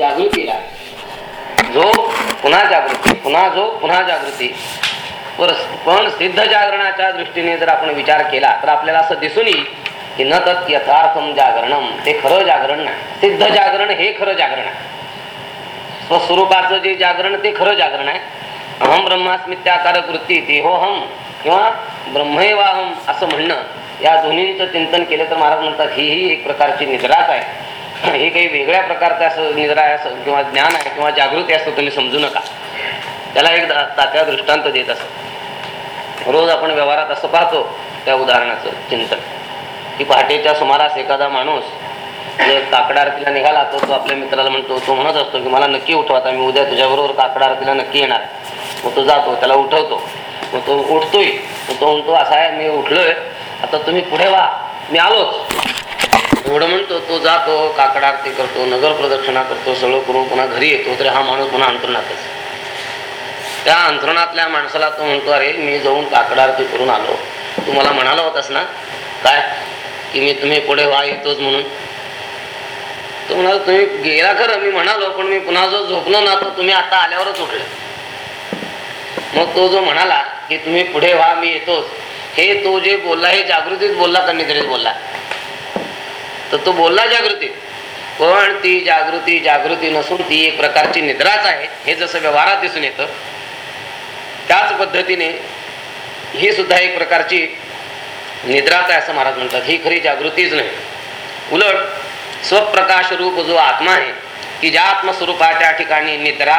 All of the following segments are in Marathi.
जागृतीला जो पुन्हा जागृती पुन्हा जो पुन्हा जागृती. पण सिद्ध जागरणाच्या दृष्टीने जर आपण विचार केला तर आपल्याला असं दिसून येईल की न तत् यथार्थम जागरणम ते खरं जागरण नाही. सिद्ध जागरण हे खरं जागरण आहे. स्वस्वरूपाचं जे जागरण ते खरं जागरण आहे. अहम ब्रह्मास्मित्याकार वृत्ती देहोहम हो हम किंवा ब्रह्मैवाहम असं म्हणणं या दोन्हींचं चिंतन केलं तर महाराज म्हणतात ही ही एक प्रकारची निद्राच आहे. हे काही वेगळ्या प्रकारचं असं निद्रा आहे असं किंवा ज्ञान आहे किंवा जागृती असतं तुम्ही समजू नका. त्याला एक तात्या दृष्टांत देत असत रोज आपण व्यवहारात असं पाहतो त्या उदाहरणाचं चिंतन. की पहाटेच्या सुमारास एखादा माणूस जर काकडा आरतीला निघाला तर तो आपल्या मित्राला म्हणतो तो म्हणत असतो की मला नक्की उठवा आता मी उद्या तुझ्याबरोबर काकडा आरतीला नक्की येणार. मग तो जातो त्याला उठवतो. मग तो उठतोय. मग तो म्हणतो असा आहे मी उठलोय. आता तुम्ही पुढे व्हा. मी आलोच. एवढं म्हणतो तो जातो काकड आरती करतो नगर प्रदक्षिणा करतो सगळं करून पुन्हा घरी येतो तरी हा माणूस पुन्हा अंतरणातच त्या अंतरणातल्या माणसाला तो म्हणतो अरे मी जाऊन काकड आरती करून आलो. तू मला म्हणाला होतास ना? काय? की मी तुम्ही पुढे व्हा येतोच म्हणून. तो म्हणाला तुम्ही गेला खरं मी म्हणालो पण मी पुन्हा जो झोपलो ना तो तुम्ही आता आल्यावरच उठले. मग तो जो म्हणाला की तुम्ही पुढे व्हा मी येतोच. हे तो जे बोलला हे जागृतीत बोलला का निद्रेत बोलला? तर तो बोलला जागृती. पण ती जागृती जागृती नसून ती एक प्रकारची निद्राच आहे. हे जसं व्यवहारात दिसून येतं त्याच पद्धतीने ही सुद्धा एक प्रकारची निद्राच आहे असं महाराज म्हणतात. ही खरी जागृतीच नाही. उलट स्वप्रकाश रूप जो आत्मा आहे की ज्या आत्मस्वरूपाच्या ठिकाणी निद्रा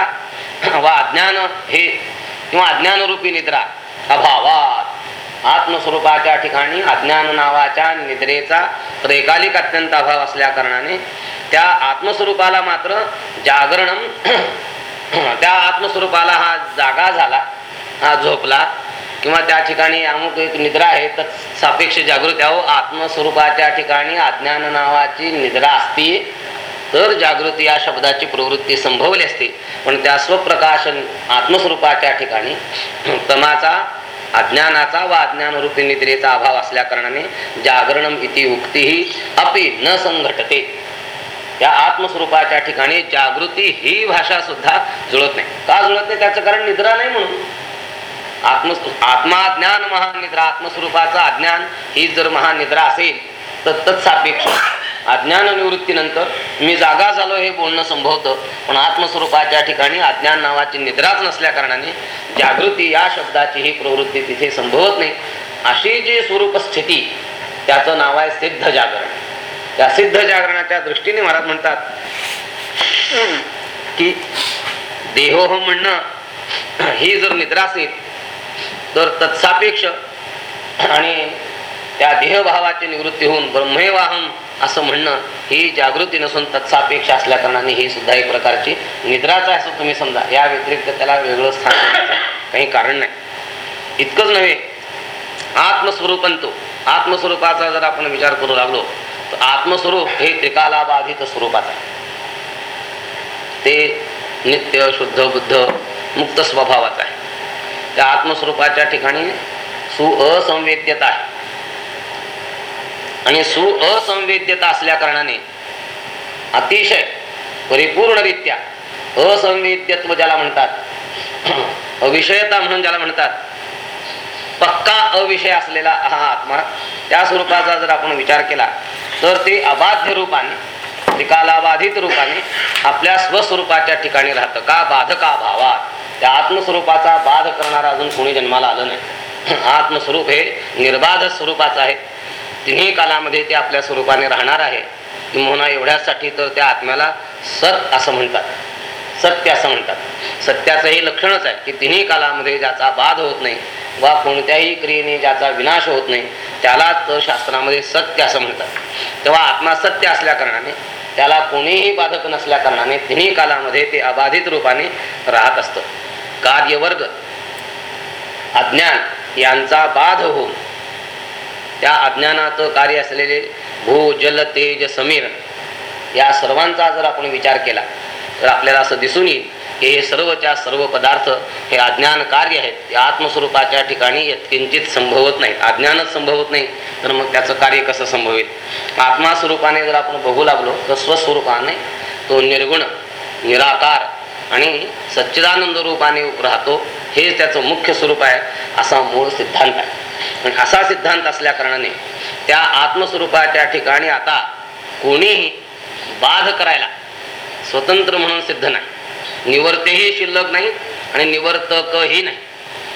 वा अज्ञान हे किंवा अज्ञानरूपी निद्रा अभावा आत्मस्वरूपाच्या ठिकाणी अज्ञान नावाच्या निद्रेचा त्रैकालिक अत्यंत अभाव असल्या कारणाने त्या आत्मस्वरूपाला मात्र जागरण त्या आत्मस्वरूपाला हा जागा झाला हा झोपला किंवा त्या ठिकाणी अमुक एक निद्रा आहे तर सापेक्ष जागृती अहो आत्मस्वरूपाच्या ठिकाणी अज्ञान नावाची निद्रा असती तर जागृती या शब्दाची प्रवृत्ती संभवली असते. पण त्या स्वप्रकाश आत्मस्वरूपाच्या ठिकाणी तमाचा अज्ञानाचा व अज्ञानरूपी निद्रेचा अभाव असल्या कारणाने जागरणम इति उक्तीही अपि न संघटते. त्या आत्मस्वरूपाच्या ठिकाणी जागृती ही भाषा सुद्धा जुळत नाही. का जुळत नाही? त्याचं कारण निद्रा नाही म्हणून. आत्म आत्मा ज्ञान महानिद्रा आत्मस्वरूपाचा अज्ञान ही जर महानिद्रा असेल तर तत्सापेक्ष अज्ञान निवृत्तीनंतर मी जागा झालो हे बोलणं संभवतं पण आत्मस्वरूपाच्या ठिकाणी अज्ञान नावाची निद्राच नसल्या कारणाने जागृती या शब्दाची ही प्रवृत्ती तिथे संभवत नाही. अशी जी स्वरूप स्थिती त्याचं नाव आहे सिद्ध जागरण. त्या सिद्ध जागरणाच्या दृष्टीने महाराज म्हणतात की देहोह म्हणणं ही जर निद्रा असेल तर तत्सापेक्ष आणि त्या देहभावाची निवृत्ती होऊन ब्रह्मेवाहम असं म्हणणं ही जागृती नसून तत्सापेक्षा असल्या कारणाने ही सुद्धा एक प्रकारची निद्राच आहे असं तुम्ही समजा. या व्यतिरिक्त त्याला वेगळं स्थान काही कारण नाही. इतकंच नव्हे आत्मस्वरूपंतो आत्मस्वरूपाचा जर आपण विचार करू लागलो तर आत्मस्वरूप हे त्रिकाला बाधित स्वरूपाचं आहे. ते नित्य शुद्ध बुद्ध मुक्त स्वभावाचा आहे. त्या आत्मस्वरूपाच्या ठिकाणी सु असंवेद्यता आहे. आणि सु असंवेद्यता असल्या कारणाने अतिशय परिपूर्णरित्या असंवेद्यत्व ज्याला म्हणतात अविषयता म्हणून ज्याला म्हणतात पक्का अविषय असलेला हा आत्मा त्या स्वरूपाचा जर आपण विचार केला तर ते अबाध्य रूपाने त्रिकालाबाधित रूपाने आपल्या स्वस्वरूपाच्या ठिकाणी राहतं. का बाधका भावात? त्या आत्मस्वरूपाचा बाध करणारा अजून कोणी जन्माला आलं नाही. आत्मस्वरूप हे निर्बाध स्वरूपाचं आहे. तिन्ही कालामध्ये ते आपल्या स्वरूपाने राहणार आहे. किंवा एवढ्यासाठी तर त्या आत्म्याला सत असं म्हणतात. सत्य असं म्हणतात. सत्याचं हे लक्षणच आहे की तिन्ही कालामध्ये ज्याचा बाध होत नाही वा कोणत्याही क्रियेने ज्याचा विनाश होत नाही त्यालाच तर शास्त्रामध्ये सत्य असं म्हणतात. तेव्हा आत्मा सत्य असल्या कारणाने त्याला कोणीही बाधक नसल्या कारणाने तिन्ही कालामध्ये ते अबाधित रूपाने राहत असतं. कार्यवर्ग अज्ञान यांचा बाध होऊन त्या अज्ञानाचं कार्य असलेले भू जल तेज समीर या सर्वांचा जर आपण विचार केला तर आपल्याला असं दिसून येईल की हे सर्वच्या सर्व पदार्थ हे अज्ञान कार्य आहेत ते आत्मस्वरूपाच्या ठिकाणी किंचित संभवत नाहीत. अज्ञानच संभवत नाही तर मग त्याचं कार्य कसं संभवेल? आत्मा स्वरूपाने जर आपण बघू लागलो तर स्वस्वरूपाने तो निर्गुण निराकार आणि सच्चिदानंद रूपाने राहतो हे त्याचं मुख्य स्वरूप आहे असा मूळ सिद्धांत आहे. आणि असा सिद्धांत असल्या कारणाने त्या आत्मस्वरूपाच्या ठिकाणी आता कोणीही बाध करायला स्वतंत्र म्हणून सिद्ध नाही. निवर्तेही शिल्लक नाही आणि निवर्तकही नाही.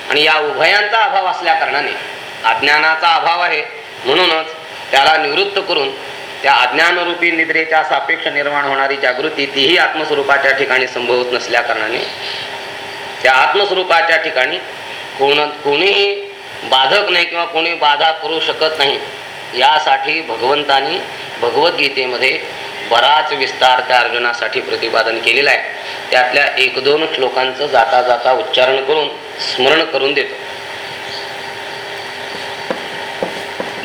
आणि या उभयांचा अभाव असल्या कारणाने अज्ञानाचा अभाव आहे म्हणूनच त्याला निवृत्त करून त्या अज्ञानरूपी निद्रेच्या सापेक्ष निर्माण होणारी जागृती तीही आत्मस्वरूपाच्या ठिकाणी संभवत नसल्या कारणाने त्या आत्मस्वरूपाच्या ठिकाणी कोण कोणीही बाधक नाही किंवा कोणी बाधा करू शकत नाही. यासाठी भगवंतानी भगवद्गीतेमध्ये बराच विस्तार त्या अर्जुनासाठी प्रतिपादन केलेला आहे. त्यातल्या एक दोन श्लोकांचं जाता जाता उच्चारण करून स्मरण करून देतो.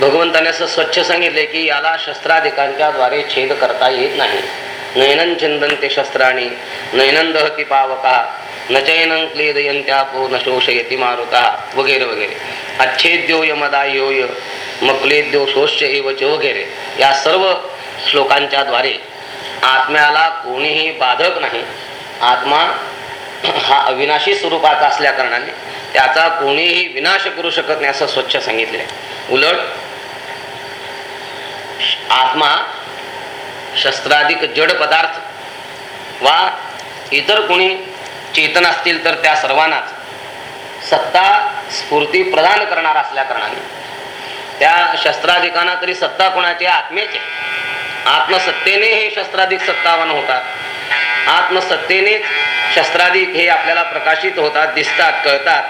भगवंताने असं स्वच्छ सांगितले की याला शस्त्राधिकांच्या द्वारे छेद करता येत नाही. नयनं छिंदन ते शस्त्राणी नयनं दहती पावका नचयनं क्लेदयंत्यापो न शोषयती मारुता वगैरे वगैरे. अच्छेद्यो यमदा योय मक्लेद्यो शोष्य एवच वगैरे. या सर्व श्लोकांच्या द्वारे आत्म्याला कोणीही बाधक नाही. आत्मा हा अविनाशी स्वरूपाचा असल्या कारणाने त्याचा कोणीही विनाश करू शकत नाही असं स्वच्छ सांगितले उलट आत्मा शस्त्राधिक जड पदार्थ वा इतर कोणी चेतन असतील तर त्या सर्वांनाच सत्ता स्फूर्ती प्रदान करणार असल्या कारणाने. त्या शस्त्राधिकांना तरी सत्ता कोणाची? आत्मेची आत्मसत्तेने हे शस्त्राधिक सत्तावान होतात. आत्मसत्तेनेच शस्त्राधिक हे आपल्याला प्रकाशित होतात दिसतात कळतात.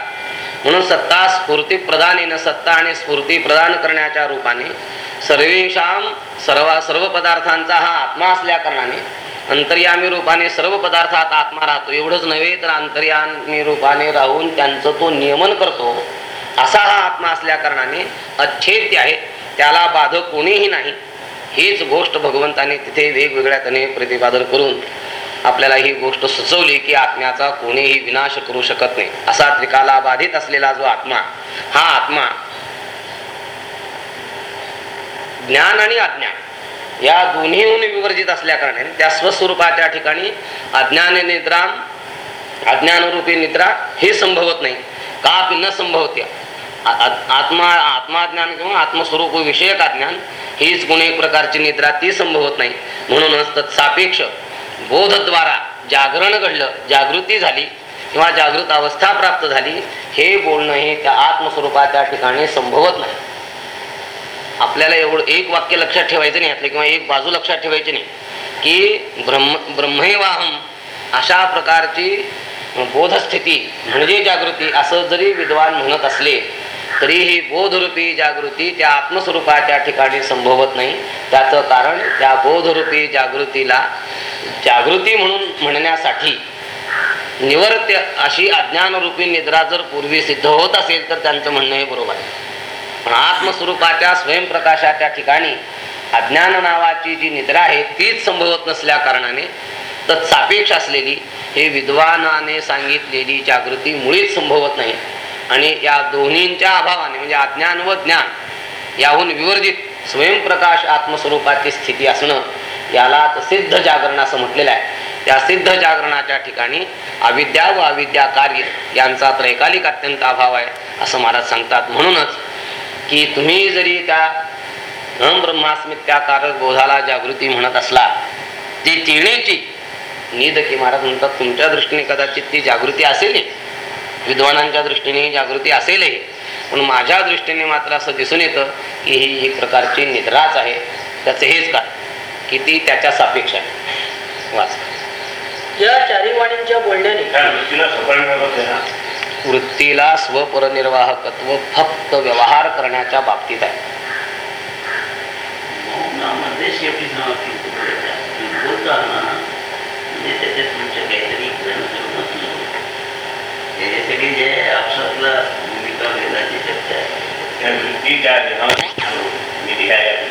म्हणून सत्ता स्फूर्ती प्रदान सत्ता आणि स्फूर्ती प्रदान करण्याच्या रूपाने सर्वेशाम सर्व सर्व पदार्थांचा हा आत्मा असल्या कारणाने अंतर्यामी रूपाने सर्व पदार्थात आत्मा राहतो. एवढंच नव्हे तर अंतर्यामी रूपाने राहून त्यांचं तो नियमन करतो. असा हा आत्मा असल्या कारणाने अच्छेद्य आहे. त्याला बाधक कोणीही नाही. हीच गोष्ट भगवंताने तिथे वेगवेगळ्या त्याने प्रतिपादन करून आपल्याला ही गोष्ट सुचवली की आत्म्याचा कोणीही विनाश करू शकत नाही. असा त्रिकाला बाधित असलेला जो आत्मा हा आत्मा ज्ञान आणि अज्ञान. या दोन्हीहून विवर्जित असल्या कारणाने त्या स्वस्वरूपाच्या ठिकाणी अज्ञान निद्रा अज्ञानरूपी निद्रा हे संभवत नाही. का न संभवते आत्मा आत्माज्ञान किंवा आत्मस्वरूप विषयक अज्ञान हीच गुण एक प्रकारची निद्रा ती संभवत नाही. म्हणूनच तत्सापेक्ष बोधद्वारा जागरण घडलं जागृती झाली किंवा जागृत अवस्था प्राप्त झाली हे बोलणं हे त्या आत्मस्वरूपाच्या ठिकाणी संभवत नाही. आपल्याला एवढं एक वाक्य लक्षात ठेवायचं नाही किंवा एक बाजू लक्षात ठेवायची नाही. की ब्रह्म ब्रह्मेवाहम अशा प्रकारची बोधस्थिती म्हणजे जागृती असं जरी विद्वान म्हणत असले तरी ही बोधरूपी जागृती त्या आत्मस्वरूपाच्या ठिकाणी संभवत नाही. त्याचं कारण त्या बोधरूपी जागृतीला जागृती म्हणून म्हणण्यासाठी निवर्त्य अशी अज्ञानरूपी निद्रा जर पूर्वी सिद्ध होत असेल तर त्यांचं म्हणणं हे बरोबर आहे. आत्मस्वरूपाच्या स्वयंप्रकाशाच्या ठिकाणी अज्ञान नावाची जी निद्रा आहे तीच संभवत नसल्या कारणाने तत्सापेक्ष असलेली हे विद्वानाने सांगितलेली जागृती मुळीच संभवत नाही. आणि या दोन्हींच्या अभावाने म्हणजे अज्ञान व ज्ञान याहून विवर्जित स्वयंप्रकाश आत्मस्वरूपाची स्थिती असणं याला सिद्ध जागरण असं म्हटलेलं आहे. त्या सिद्ध जागरणाच्या ठिकाणी अविद्या व अविद्या कार्य यांचा त्रैकालिक अत्यंत अभाव आहे असं महाराज सांगतात. म्हणूनच की तुम्ही जरी त्या हम ब्रह्मास्मित्याकारक बोधाला जागृती म्हणत असला ती तिळेची नीद की महाराज म्हणतात तुमच्या दृष्टीने कदाचित ती जागृती असेल विद्वानांच्या दृष्टीने जागृती असेलही. पण माझ्या दृष्टीने मात्र असं दिसून येतं की ही एक प्रकारची निद्राच आहे. त्याचं हेच काय की ती त्याच्या सापेक्ष आहे. वाच या चारी वाणींच्या बोलण्याने वृत्तीला स्वपरनिर्वाहकत्व फक्त व्यवहार करण्याच्या बाबतीत आहे.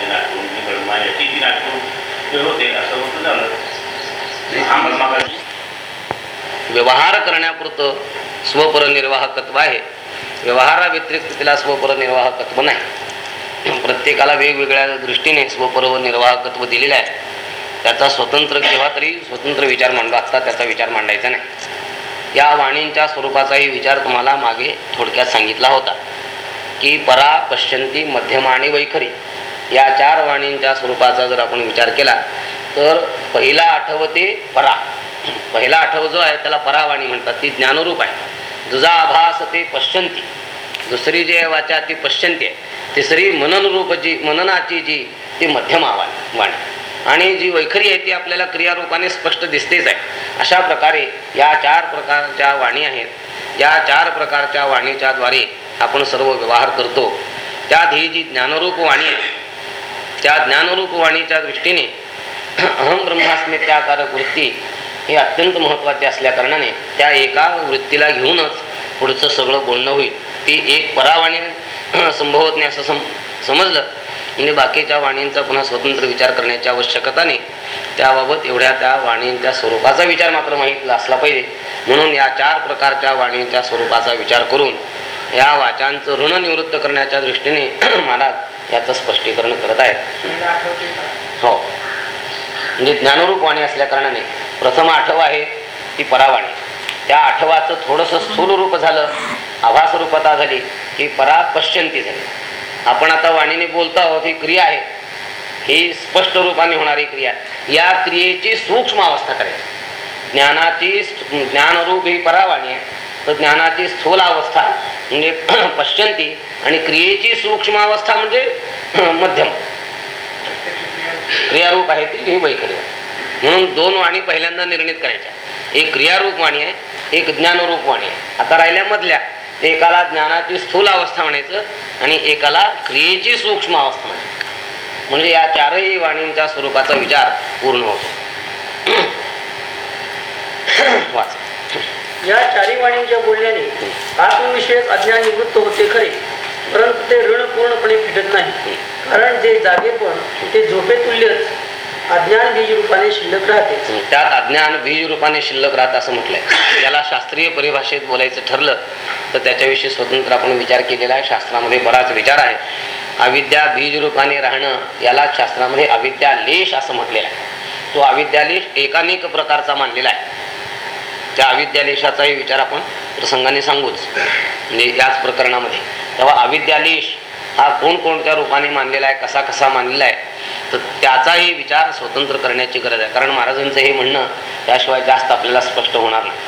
नाटकून मी ब्रह्माची ती नाटकून ते होते असं होतं झालं. हा व्यवहार करण्यापुरतं स्वपरनिर्वाहकत्व आहे. व्यवहाराव्यतिरिक्त तिला स्वपरनिर्वाहकत्व नाही. प्रत्येकाला वेगवेगळ्या दृष्टीने स्वपर व निर्वाहकत्व दिलेलं आहे. त्याचा स्वतंत्र केव्हा तरी स्वतंत्र विचार मांडला असता त्याचा विचार मांडायचा नाही. या वाणींच्या स्वरूपाचाही विचार तुम्हाला मागे थोडक्यात सांगितला होता. की परा पश्चंती मध्यम आणि वैखरी या चार वाणींच्या स्वरूपाचा जर आपण विचार केला तर पहिला आठवते परा. पहिला आठव जो आहे त्याला परावाणी म्हणतात. ती ज्ञानरूप आहे. दुजा आभास ते पश्चंती दुसरी जी आहे वाचा ती पश्चंती आहे. तिसरी मननरूप जी मननाची जी ती मध्यमा वाणी वाणी. आणि जी वैखरी आहे ती आपल्याला क्रियारूपाने स्पष्ट दिसतेच आहे. अशा प्रकारे या चार प्रकारच्या वाणी आहेत. या चार प्रकारच्या वाणीच्या द्वारे आपण सर्व व्यवहार करतो. त्यात ही जी ज्ञानरूप वाणी आहे त्या ज्ञानरूप वाणीच्या दृष्टीने अहम ब्रह्मास्मित्याकारक वृत्ती ही अत्यंत महत्त्वाची असल्या कारणाने त्या एका वृत्तीला घेऊनच पुढचं सगळं बोलणं होईल. ती एक परावाणी संभवत नाही असं सम समजलं. म्हणजे बाकीच्या वाणींचा पुन्हा स्वतंत्र विचार करण्याची आवश्यकता नाही. त्याबाबत एवढ्या त्या वाणींच्या स्वरूपाचा विचार मात्र माहीत असला पाहिजे. म्हणून या चार प्रकारच्या वाणींच्या स्वरूपाचा विचार करून या वाचांचं ऋण निवृत्त करण्याच्या दृष्टीने महाराज याचं स्पष्टीकरण करत आहेत. हो. म्हणजे ज्ञानरूप वाणी असल्या कारणाने प्रथम आठव आहे ती परावाणी. त्या आठवाचं थोडंसं स्थूल रूप झालं. आभास रूपता झाली की परा पश्चंती झाली. आपण आता वाणीने बोलतो आहोत ही क्रिया आहे. ही स्पष्ट रूपाने होणारी क्रिया. या क्रियेची सूक्ष्म अवस्था करायची ज्ञानाची ज्ञानरूप ही परावाणी आहे. तर ज्ञानाची स्थूल अवस्था म्हणजे पश्चंती आणि क्रियेची सूक्ष्म अवस्था म्हणजे मध्यम. क्रियारूप आहे ती ही वैखरी आहे. म्हणून दोन वाणी पहिल्यांदा निर्णित करायच्या. एक क्रियारूप वाणी आहे एक ज्ञानरूप वाणी आहे. आता राहिल्या मधल्या एकाला ज्ञानाची स्थूल अवस्था म्हणायचं आणि एकाला क्रियेची सूक्ष्म अवस्था म्हणायची. म्हणजे या चारही वाणींच्या स्वरूपाचा विचार पूर्ण होतो. वाच. या चारी वाणींच्या बोलण्याने आत्मविषयक अज्ञान निवृत्त होते खरे परंतु ते ऋण पूर्णपणे फिटत नाही. कारण जे जागेपण ते झोपेतुल्यच. अज्ञान बीज रूपाने शिल्लक राहते. त्यात अज्ञान बीज रूपाने शिल्लक राहत असं म्हटलंय. याला शास्त्रीय परिभाषेत बोलायचं ठरलं तर त्याच्याविषयी स्वतंत्र आपण विचार केलेला आहे. शास्त्रामध्ये बराच विचार आहे. अविद्या बीज रूपाने राहणं याला शास्त्रामध्ये अविद्या लेश असं म्हटलेलं आहे. तो अविद्यालेश एकानेक प्रकारचा मानलेला आहे. त्या अविद्यालेशाचाही विचार आपण प्रसंगाने सांगूच. म्हणजे याच प्रकरणामध्ये. तेव्हा अविद्यालेश हा कोणकोणत्या रूपाने मानलेला आहे कसा कसा मानलेला आहे तर त्याचाही विचार स्वतंत्र करण्याची गरज आहे. कारण महाराजांचं हे म्हणणं त्याशिवाय जास्त आपल्याला स्पष्ट होणार नाही.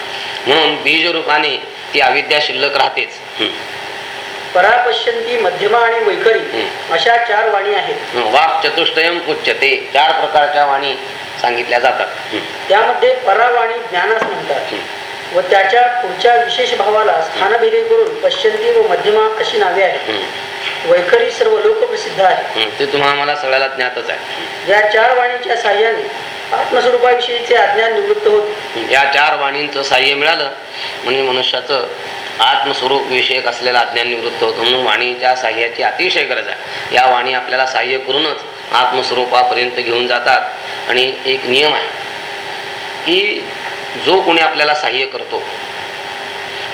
म्हणून बीज रूपाने ती अविद्या शिल्लक राहतेच. परापश्यंती मध्यमा आणि वैखरी अशा चार वाणी आहेत. वाक चतुष्टयम उच्चते चार प्रकारच्या वाणी सांगितल्या जातात. त्यामध्ये परावाणी ज्ञानास म्हणतात. व त्याच्या पुढच्या विशेष भावाला स्थानभेदे करून पश्यंती व मध्यमा अशी नावे आहेत. वैखरी सर्व लोकप्रसिद्ध आहे. ते तुम्हा आम्हाला सगळ्याला ज्ञातच आहे. या चार वाणीच्या साह्याने आत्मस्वरूपाविषयीचे अज्ञान निवृत्त होते. या चार वाणींचं साह्य मिळालं म्हणजे मनुष्याचं आत्मस्वरूप विषयक असलेलं अज्ञान निवृत्त होतं म्हणून वाणीच्या साह्याची अतिशय गरज आहे. या वाणी आपल्याला साह्य करूनच आत्मस्वरूपापर्यंत घेऊन जातात. आणि एक नियम आहे की जो कोणी आपल्याला सहाय्य करतो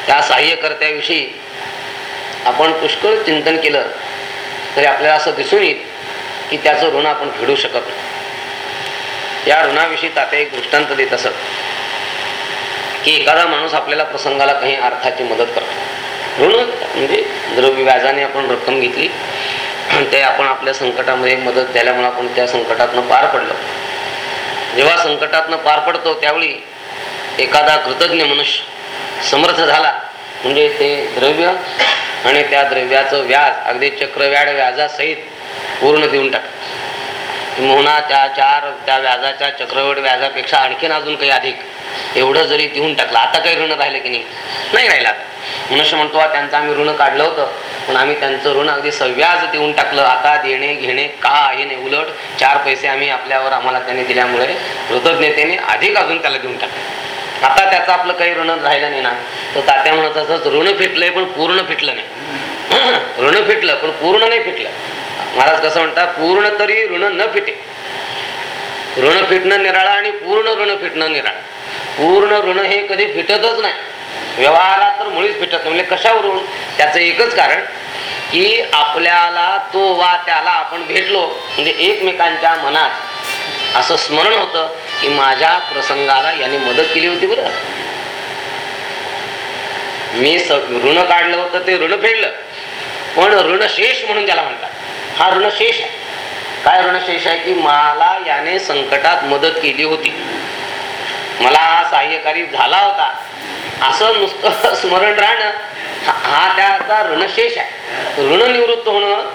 त्या सहाय्यकर्त्याविषयी आपण पुष्कळ चिंतन केलं तरी आपल्याला असं दिसून येईल की त्याचं ऋण आपण फेडू शकत नाही. या ऋणाविषयी तात्या एक दृष्टांत देत असत की एखादा माणूस आपल्याला प्रसंगाला काही अर्थाची मदत करतो. ऋण म्हणजे द्रव्य व्याजाने आपण रक्कम घेतली ते आपण आपल्या संकटामध्ये मदत झाल्यामुळे आपण त्या संकटातनं पार पडलो. जेव्हा संकटातनं पार पडतो त्यावेळी एखादा कृतज्ञ मनुष्य समर्थ झाला म्हणजे ते द्रव्य आणि त्या द्रव्याचं व्याज अगदी चक्रव्याड व्याजासहित पूर्ण देऊन टाक मोहना त्या चार त्या व्याजाच्या चक्रवाढ व्याजापेक्षा आणखीन अजून काही अधिक. एवढं जरी देऊन टाकलं आता काही ऋण राहिलं की नाही? नाही राहिला. मनुष्य म्हणतो त्यांचं आम्ही ऋण काढलं होतं पण आम्ही त्यांचं ऋण अगदी सव्याज देऊन टाकलं. आता देणे घेणे का आहे नाही उलट चार पैसे आम्ही आपल्यावर आम्हाला त्याने दिल्यामुळे कृतज्ञतेने अधिक अजून त्याला देऊन टाकलं. आता त्याचं आपलं काही ऋण राहिलं नाही ना. तर तात्या म्हणत असंच ऋण फिटलंय पण पूर्ण फिटलं नाही. ऋण फिटलं पण पूर्ण नाही फिटलं. महाराज कसं म्हणतात पूर्ण तरी ऋण न फिटे. ऋण फिटणं निराळा आणि पूर्ण ऋण फिटणं निराळा. पूर्ण ऋण हे कधी फिटतच नाही. व्यवहारात तर मुळीच फिटत म्हणजे कशावरून त्याचं एकच कारण की आपल्याला तो वा त्याला आपण भेटलो. म्हणजे एकमेकांच्या मनात असं स्मरण होतं की माझ्या प्रसंगाला याने मदत केली होती बरं. मी ऋण काढलं होतं ते ऋण फेडलं. पण ऋणशेष म्हणून त्याला म्हणतात. हा ऋणशेष आहे. काय ऋणशेष आहे की मला याने संकटात मदत केली होती. मला हा सहाय्यकारी झाला होता. असं नुसतं स्मरण राहणं हा- त्याचा ऋणशेष आहे. ऋण निवृत्त होणं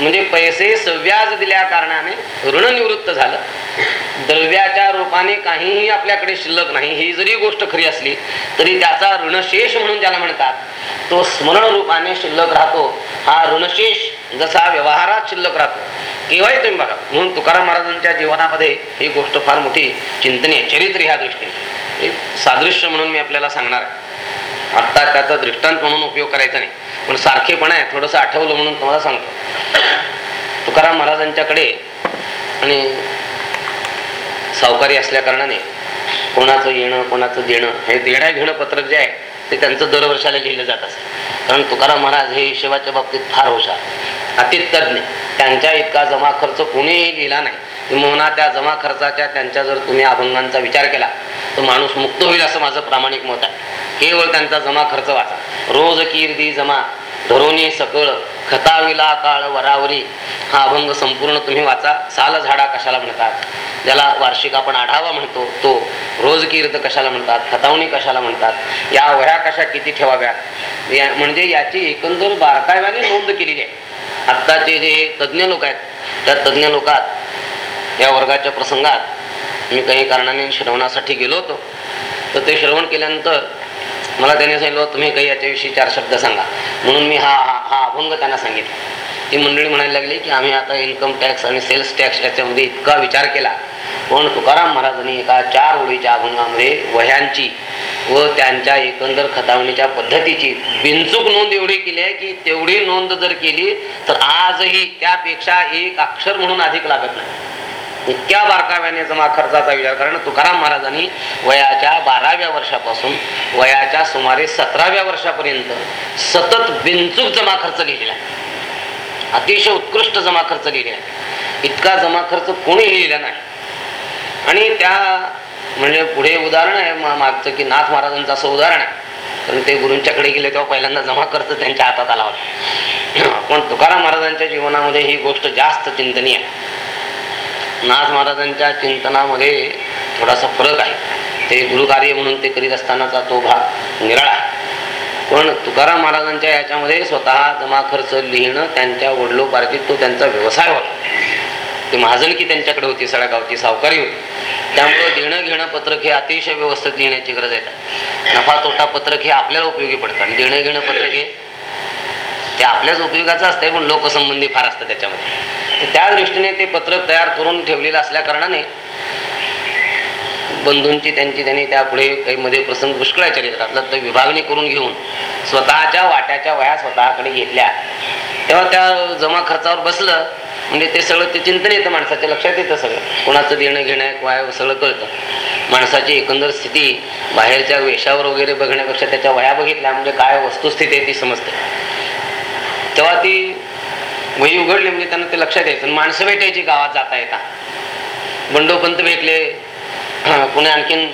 म्हणजे पैसे सव्याज दिल्या कारणाने ऋणनिवृत्त झालं. द्रव्याच्या रूपाने काहीही आपल्याकडे शिल्लक नाही. ही जरी गोष्ट खरी असली तरी त्याचा ऋणशेष म्हणून ज्याला म्हणतात तो स्मरण रूपाने शिल्लक राहतो. हा ऋणशेष जसा व्यवहारात शिल्लक राहतो. केव्हाही तुम्ही बघा म्हणून तुकाराम महाराजांच्या जीवनामध्ये ही गोष्ट फार मोठी चिंतनीय चरित्र ह्या दृष्टीने. सादृश्य म्हणून मी आपल्याला सांगणार आहे. आत्ता त्याचा दृष्टांत म्हणून उपयोग करायचा नाही. पण सारखेपणा आहे थोडंसं आठवलं म्हणून तुम्हाला सांगतो. तुकाराम महाराजांच्याकडे आणि सावकारी असल्या कारणाने कोणाचं येणं कोणाचं देणं हे देण्या घेणं पत्रक जे आहे ते त्यांचं दरवर्षाला लिहिलं जात असतं. कारण तुकाराम महाराज हे हिशेबाच्या बाबतीत फार हुशार अतितज्ञ. त्यांच्या इतका जमा खर्च कोणीही लिहिला नाही. म्हणा त्या जमा खर्चाच्या त्यांच्या जर तुम्ही अभंगांचा विचार केला तर माणूस मुक्त होईल असं माझं प्रामाणिक मत आहे. केवळ त्यांचा जमा खर्च वाचा. रोज कीर्दी जमा धरोनी सकळ खताविला काळ वरावरी हा अभंग संपूर्ण तुम्ही वाचा. साल झाडा कशाला म्हणतात? ज्याला वार्षिक आपण आढावा म्हणतो तो रोज कीर्त कशाला म्हणतात? खतावणी कशाला म्हणतात? या वह्या कशा किती ठेवाव्या? या म्हणजे याची एकंदर बारकाव्याने नोंद केलेली आहे. आत्ताचे जे तज्ज्ञ लोक आहेत त्या तज्ज्ञ लोकात या वर्गाच्या प्रसंगात मी काही कारणाने श्रवणासाठी गेलो होतो. तर ते श्रवण केल्यानंतर मला त्याने सांगितलं तुम्ही काही याच्याविषयी चार शब्द सांगा. म्हणून मी हा हा हा अभंग त्यांना सांगितला. ती मंडळी म्हणायला लागली की आम्ही आता इन्कम टॅक्स आणि सेल्स टॅक्स याच्यामध्ये इतका विचार केला. पण तुकाराम महाराजांनी एका चार ओळीच्या अभंगामध्ये वह्यांची व त्यांच्या एकंदर खतावणीच्या पद्धतीची बिनचूक नोंद एवढी केली आहे की तेवढी नोंद जर केली तर आजही त्यापेक्षा एक अक्षर म्हणून अधिक लागत नाही. इतक्या बारकाव्याने जमा खर्चाचा विचार कारण तुकाराम महाराजांनी वयाच्या बाराव्या वर्षापासून वयाच्या सुमारे सतराव्या वर्षापर्यंत सतत बिनचूक जमा खर्च लिहिलेला आहे. अतिशय उत्कृष्ट जमा खर्च लिहिलेला आहे. इतका जमा खर्च कोणी लिहिलेला नाही. आणि त्या म्हणजे पुढे उदाहरण आहे मा- मागचं की नाथ महाराजांचं असं उदाहरण आहे. कारण ते गुरूंच्याकडे गेले तेव्हा पहिल्यांदा जमा खर्च त्यांच्या हातात आला होता. पण तुकाराम महाराजांच्या जीवनामध्ये ही गोष्ट जास्त चिंतनीय आहे. नाथ महाराजांच्या चिंतनामध्ये थोडासा फरक आहे. ते गुरुकार्य म्हणून ते करीत असतानाचा तो भाग निराळा आहे. पण तुकाराम महाराजांच्या याच्यामध्ये स्वतः जमा खर्च लिहिणं त्यांच्या वडलोपार्जित तो त्यांचा व्यवसाय होता. ते महाजनकी त्यांच्याकडे होती सगळ्या गावची सावकारी होती. त्यामुळे देणं घेणं पत्रक हे अतिशय व्यवस्थित लिहिण्याची गरज आहे. नफा तोटा पत्रक हे आपल्याला उपयोगी पडतं. आणि देणं घेणं पत्रक हे ते आपल्याच उपयोगाचं असतंय पण लोकसंबंधी फार असतं त्याच्यामध्ये. त्या दृष्टीने ते पत्रक तयार करून ठेवलेलं असल्या कारणाने बंधूंची त्यांची त्यांनी त्यापुढे काही मध्ये प्रसंग पुष्कळ चरित्रातला तर विभागणी करून घेऊन स्वतःच्या वाट्याच्या वया स्वतःकडे घेतल्या. तेव्हा त्या जमा खर्चावर बसलं म्हणजे ते सगळं ते चिंतन येतं माणसाच्या लक्षात येतं सगळं. कोणाचं देणं घेणं वाया सगळं कळतं. माणसाची एकंदर स्थिती बाहेरच्या वेशावर वगैरे बघण्यापेक्षा त्याच्या वया बघितल्या म्हणजे काय वस्तुस्थिती आहे ती समजते. तेव्हा ती वही उघडली म्हणजे त्यांना ते लक्षात यायचं. आणि माणसं भेटायची गावात जाता येता. बंडोपंत भेटले. पुणे आणखीन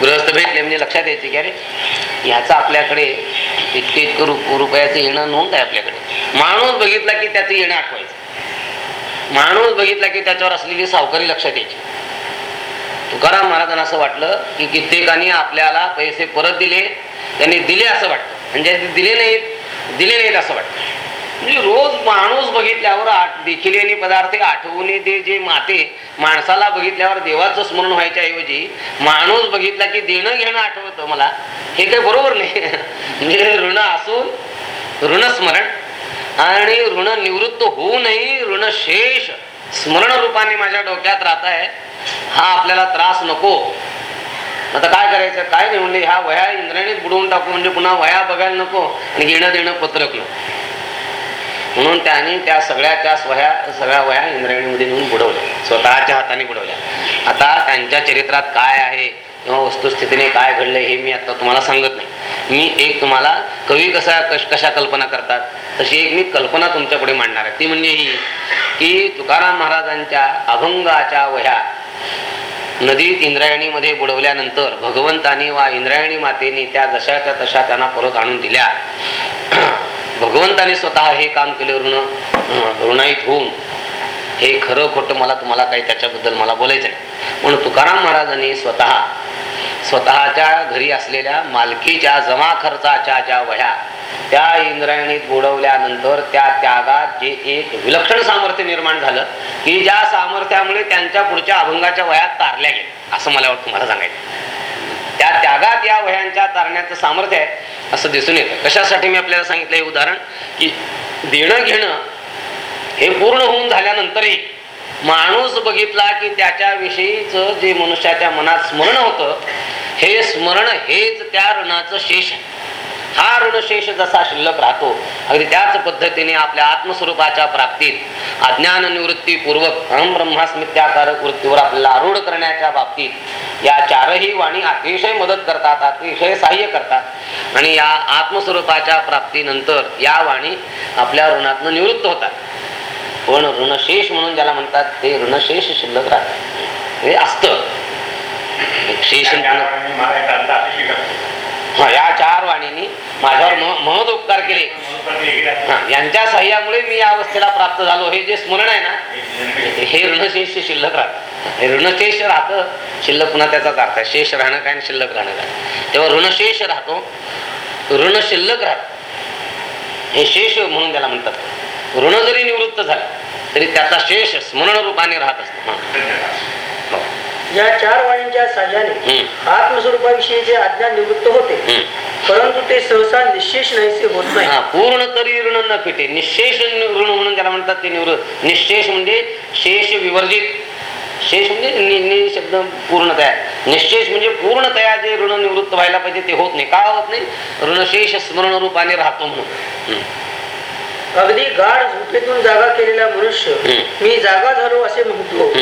गृहस्थ भेटले म्हणजे लक्षात यायचे की अरे ह्याचं आपल्याकडे इतके इतकं रुपयाचं येणं नोंद आहे आपल्याकडे. माणूस बघितला की त्याचं येणं आठवायचं. माणूस बघितला की त्याच्यावर असलेली सावकारी लक्षात यायची. तुकाराम महाराजांना असं वाटलं की कित्येकाने आपल्याला पैसे परत दिले. त्यांनी दिले असं वाटतं. म्हणजे दिले नाहीत दिले नाहीत असं वाटतं. म्हणजे रोज माणूस बघितल्यावर आठ- देखिलेले पदार्थ आठवून ते जे माते माणसाला बघितल्यावर देवाचं स्मरण व्हायच्या ऐवजी माणूस बघितला की देणं घेणं आठवतं मला. हे काही बरोबर नाही. म्हणजे ऋण असून ऋणस्मरण आणि ऋण निवृत्त होऊनही ऋणशेष स्मरण रूपाने माझ्या डोक्यात राहत आहे हा आपल्याला त्रास नको. आता काय करायचं? काय नाही म्हणले ह्या वया इंद्राणीत बुडवून टाकू म्हणजे पुन्हा वह्या बघायला नको आणि घेणं देणं पत्रक नको म्हणून त्यांनी त्या सगळ्या त्या वह्या सगळ्या वह्या इंद्रायणीमध्ये नेऊन बुडवल्या. स्वतःच्या हाताने बुडवल्या. आता त्यांच्या चरित्रात काय आहे? किंवा वस्तुस्थितीने काय घडलंय हे मी आता तुम्हाला सांगत नाही. मी एक तुम्हाला कवी कसा कश कशा कल्पना करतात? तशी एक मी कल्पना तुमच्यापुढे मांडणार आहे. ती म्हणजे ही की तुकाराम महाराजांच्या अभंगाच्या वह्या नदीत इंद्रायणीमध्ये बुडवल्यानंतर भगवंतानी वा इंद्रायणी मातेने त्या जशाच्या तशा त्यांना परत आणून दिल्या. भगवंताने स्वतः हे काम केले ऋण ऋणाईत होऊन हे खरं खोटं मला तुम्हाला काही त्याच्याबद्दल मला बोलायचं आहे म्हणून तुकाराम महाराजांनी स्वतः स्वतःच्या घरी असलेल्या मालकीच्या जमा खर्चाच्या ज्या वह्या त्या इंद्रायणीत बुडवल्यानंतर त्या त्यागात जे एक विलक्षण सामर्थ्य निर्माण झालं की ज्या सामर्थ्यामुळे त्यांच्या पुढच्या अभंगाच्या वयात तारल्या गेल्या असं मला वाटतं तुम्हाला सांगायचं. त्या त्यागात या वह्यांच्या तारण्याचं सामर्थ्य आहे असं दिसून येतं. कशासाठी मी आपल्याला सांगितलं हे उदाहरण? की देणं घेणं हे पूर्ण होऊन झाल्यानंतरही माणूस बघितला की त्याच्याविषयीच जे मनुष्याच्या मनात स्मरण होतं हे स्मरण हेच त्या ऋणाचं शेष आहे. हा ऋणशेष जसा शिल्लक राहतो अगदी त्याच पद्धतीने आपल्या आत्मस्वरूपाच्या प्राप्तीत अज्ञान निवृत्तीपूर्वक अहम ब्रह्मास्मित्याकारक वृत्तीवर आपल्याला आरूढ करण्याच्या बाबतीत या चारही वाणी अतिशय मदत करतात अतिशय सहाय्य करतात. आणि या आत्मस्वरूपाच्या प्राप्तीनंतर या वाणी आपल्या ऋणातनं निवृत्त होतात. पण ऋणशेष म्हणून ज्याला म्हणतात ते ऋणशेष शिल्लक राहत. हे असतं. शेष हा, या चार वाणींनी माझ्यावर महद उपकार केले. यांच्या सह्यामुळे मी या अवस्थेला प्राप्त झालो. हे जे स्मरण आहे ना हे ऋणशेष शिल्लक राहत. हे ऋणशेष राहतं शिल्लक पुन्हा त्याचाच अर्थ आहे. शेष राहणं काय आणि शिल्लक राहणं काय? तेव्हा ऋणशेष राहतो ऋण शिल्लक राहत. हे शेष म्हणून त्याला म्हणतात. ऋण जरी निवृत्त झालं तरी त्याचा शेष स्मरण रूपाने राहत असतो. हा. या चार वाणींच्या साह्याने हम्म. आत्मस्वरूपाविषयीचे अज्ञान निवृत्त होते. परंतु ते सहसा निशेष नाहीसे होत नाही. पूर्ण तरी ऋण न फिटे. निशेष ऋण म्हणून त्याला म्हणतात ते निवृत्त. निशेष म्हणजे शेष विवर्जित. शेष म्हणजे शब्द पूर्णतया निशेष म्हणजे पूर्णतया जे ऋण निवृत्त व्हायला पाहिजे ते होत नाही. का होत नाही? ऋणशेष स्मरण रूपाने राहतो म्हणून. अगदी गाढ झोपेतून जागा केलेला मनुष्य. मी जागा झालो असे म्हणतो.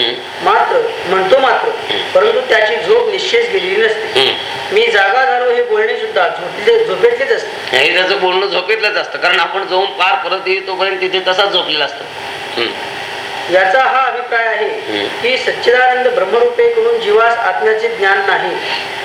मात्र म्हणतो मात्र परंतु त्याची झोप निश्चेष गेलेली नसते. मी जागा झालो हे बोलणे सुद्धा झोपेतलेच असते हे त्याचं बोलणं झोपेतलंच असतं कारण आपण जाऊन पार परत येईल तोपर्यंत तिथे तसाच झोपलेला असतो. याचा हा अभिप्राय आहे. की सच्चिदानंद ब्रह्मरूपे करून जीवास आत्म्याचे ज्ञान नाही.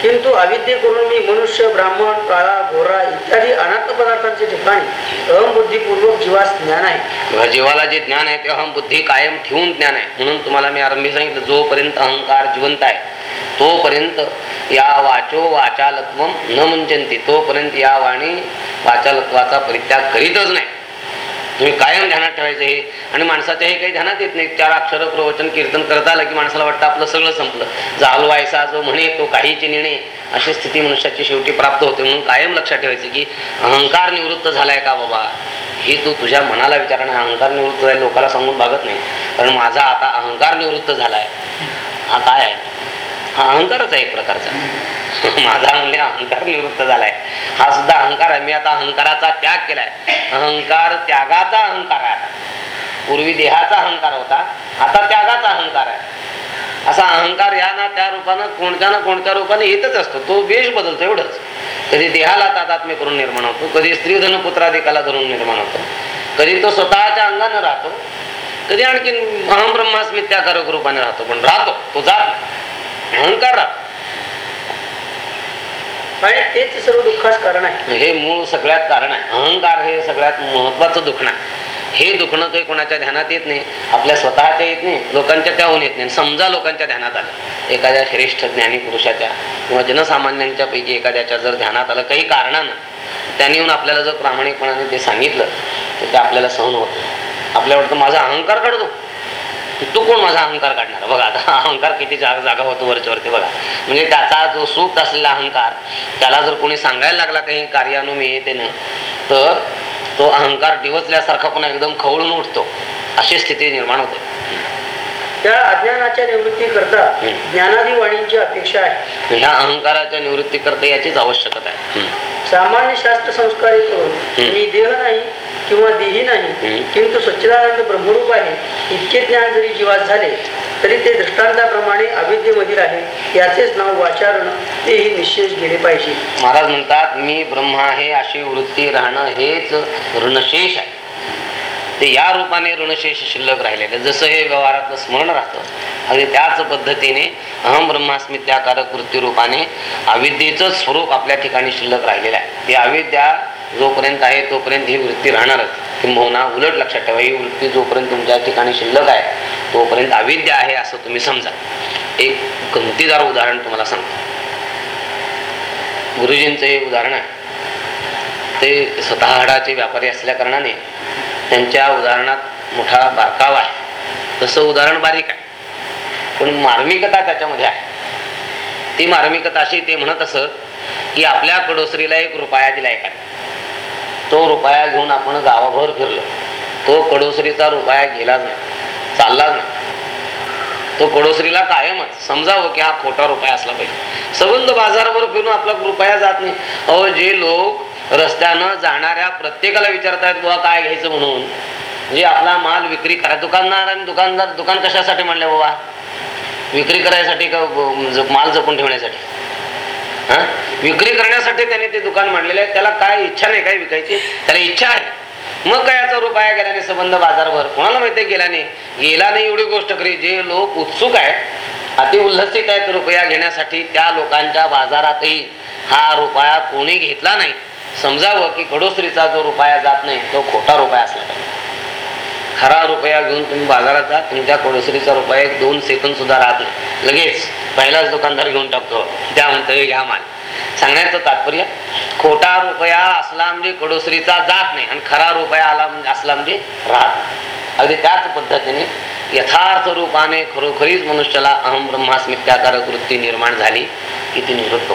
किंतु अविद्ये करून मी मनुष्य ब्राह्मण काळा गोरा इत्यादी अनात्म पदार्थांचे ठिकाणी अहमबुद्धीपूर्वक जीवास ज्ञान आहे. जीवाला जे ज्ञान आहे ते अहम बुद्धी कायम ठेवून ज्ञान आहे. म्हणून तुम्हाला मी आरंभी सांगितलं जोपर्यंत अहंकार जिवंत आहे तोपर्यंत या वाचो वाचालत्व न मुंचंती तोपर्यंत या वाणी वाचालत्वाचा परित्याग करीतच नाही. तुम्ही कायम ध्यानात ठेवायचं हे. आणि माणसाच्याही काही ध्यानात येत नाही. चार अक्षर प्रवचन कीर्तन करता आलं की माणसाला वाटतं आपलं सगळं संपलं. जालो व्हायचा जो म्हणे तो काहीची निर्णय. अशी स्थिती मनुष्याची शेवटी प्राप्त होते. म्हणून कायम लक्षात ठेवायचं की अहंकार निवृत्त झालाय का बाबा? हे तू तुझ्या मनाला विचारणं अहंकार निवृत्त झाला लोकाला सांगून भागत नाही. कारण माझा आता अहंकार निवृत्त झालाय. हा काय आहे? हा अहंकारच आहे एक प्रकारचा. माझा म्हणजे अहंकार निवृत्त झालाय. हा सुद्धा अहंकार आहे. मी आता अहंकाराचा त्याग केलाय. अहंकार त्यागाचा अहंकार आहे. पूर्वी देहाचा अहंकार होता. आता त्यागाचा अहंकार आहे. असा अहंकार या ना त्या रूपानं कोणत्या ना कोणत्या रूपाने येतच असतो. तो वेश बदलतो एवढंच. कधी देहाला तादात्म्य करून निर्माण होतो. कधी स्त्री धन पुत्राधिकाला धरून निर्माण होतो. कधी तो स्वतःच्या अंगाने राहतो. कधी आणखीन अहम ब्रह्मास्मित्याकारक रूपाने राहतो. पण राहतो. तो जात अहंकार राहतो. आणि तेच सर्व दुःखास कारण आहे. हे मूळ सगळ्यात कारण आहे. अहंकार हे सगळ्यात महत्वाचं दुखणं आहे. हे दुखणं काही कोणाच्या ध्यानात येत नाही आपल्या स्वतःच्या येत नाही लोकांच्या त्याहून येत नाही. समजा लोकांच्या ध्यानात आलं. एखाद्या श्रेष्ठ ज्ञानी पुरुषाच्या किंवा जनसामान्यांच्या पैकी एखाद्याच्या जर ध्यानात आलं काही कारणानं त्यांनी येऊन आपल्याला जर प्रामाणिकपणाने ते सांगितलं तर ते आपल्याला सहन होत आपल्याला वाटतं माझा अहंकार काढतो तू कोण माझा अहंकार काढणार? बघा आता अहंकार किती जागा जागा होतो वरच्या वरती बघा. म्हणजे त्याचा जो सुप्त असलेला अहंकार त्याला जर कोणी सांगायला लागला काही कार्यानुमेतेनं तर तो अहंकार डिवचल्यासारखा पुन्हा एकदम खवळून उठतो. अशी स्थिती निर्माण होते. त्या अज्ञानाच्या निवृत्ती करता. ज्ञानादी वाणींची अपेक्षा आहे. ह्या अहंकाराच्या निवृत्ती करता याचीच आवश्यकता आहे. सामान्य शास्त्र संस्कारित हम्म. मी देह नाही किंवा देही नाही. किंतु सच्चिदानंद ब्रह्मरूप आहे इतके ज्ञान जरी जीवास झाले तरी ते दृष्टांताप्रमाणे अविद्येमधील आहे याचेच नाव वाचारण तेही निश्चेष गेले पाहिजे महाराज म्हणतात मी ब्रह्मा आहे अशी वृत्ती राहणं हेच ऋणशेष आहे ते या रूपाने ऋणशेष शिल्लक राहिलेले जसं हे व्यवहारातलं स्मरण राहतं अगदी त्याच पद्धतीने अहम ब्रह्मास्मित्याकारक वृत्ती रूपाने अविद्येचं स्वरूप आपल्या ठिकाणी शिल्लक राहिलेलं आहे. ती अविद्या जोपर्यंत आहे तोपर्यंत ही वृत्ती राहणारच. किंबहुना उलट लक्षात ठेवा ही वृत्ती जोपर्यंत तुमच्या ठिकाणी शिल्लक आहे तोपर्यंत अविद्या आहे असं तुम्ही समजा. एक गमतीदार उदाहरण तुम्हाला सांगतो. गुरुजींचं हे उदाहरण आहे. ते स्वतः हाडाचे व्यापारी असल्या कारणाने त्यांच्या उदाहरणात मोठा बारकाव आहे. तसं उदाहरण बारीक आहे. पण मार्मिकता त्याच्यामध्ये आहे. ती मार्मिकता अशी ते म्हणत असत की आपल्या कडोसरीला एक रुपया दिला एका तो रुपया घेऊन आपण गावाभर फिरलो. तो कडोसरीचा रुपया गेलाच नाही. चाललाच नाही. तो कडोसरीला कायमच समजावं की हा खोटा रुपया असला पाहिजे. सबंध बाजारावर फिरून आपला रुपया जात नाही. अहो जे लोक रस्त्यानं जाणाऱ्या प्रत्येकाला विचारतायत बुवा काय घ्यायचं म्हणून? जे आपला माल विक्री करा. दुकानदार आणि दुकानदार दुकान कशासाठी म्हणले बाबा विक्री करायसाठी का म्हणजे माल जपून ठेवण्यासाठी? हा? विक्री करण्यासाठी त्याने ते दुकान मांडलेलं आहे. त्याला काय इच्छा नाही काय विकायची? त्याला इच्छा आहे. मग काय याचा रुपया गेल्याने संबंध बाजारभर? कोणाला माहिती आहे गेला नाही गेला नाही एवढी गोष्ट करी जे लोक उत्सुक आहेत अति उल्हसित आहेत रुपया घेण्यासाठी त्या लोकांच्या बाजारातही हा रुपया कोणी घेतला नाही. समजावं की कडोसरीचा जो रुपया जात नाही तो खोटा रुपया असला पाहिजे. खरा रुपया घेऊन तुम्ही बाजारात जा तुमच्या कडोसरीचा रुपया एक दोन सेकंद सुद्धा राहत नाही. लगेच पहिलाच दुकानदार घेऊन टाकतो त्या म्हणतो घ्या माल. सांगण्याचं तात्पर्य खोटा रुपया असला म्हणजे कडोसरीचा जात नाही आणि खरा रुपया आला म्हणजे असला म्हणजे राहत अगदी त्याच पद्धतीने यथार्थ रूपाने खरोखरीच मनुष्याला अहम ब्रह्मास्मित्याकारक वृत्ती निर्माण झाली की ती निवृत्त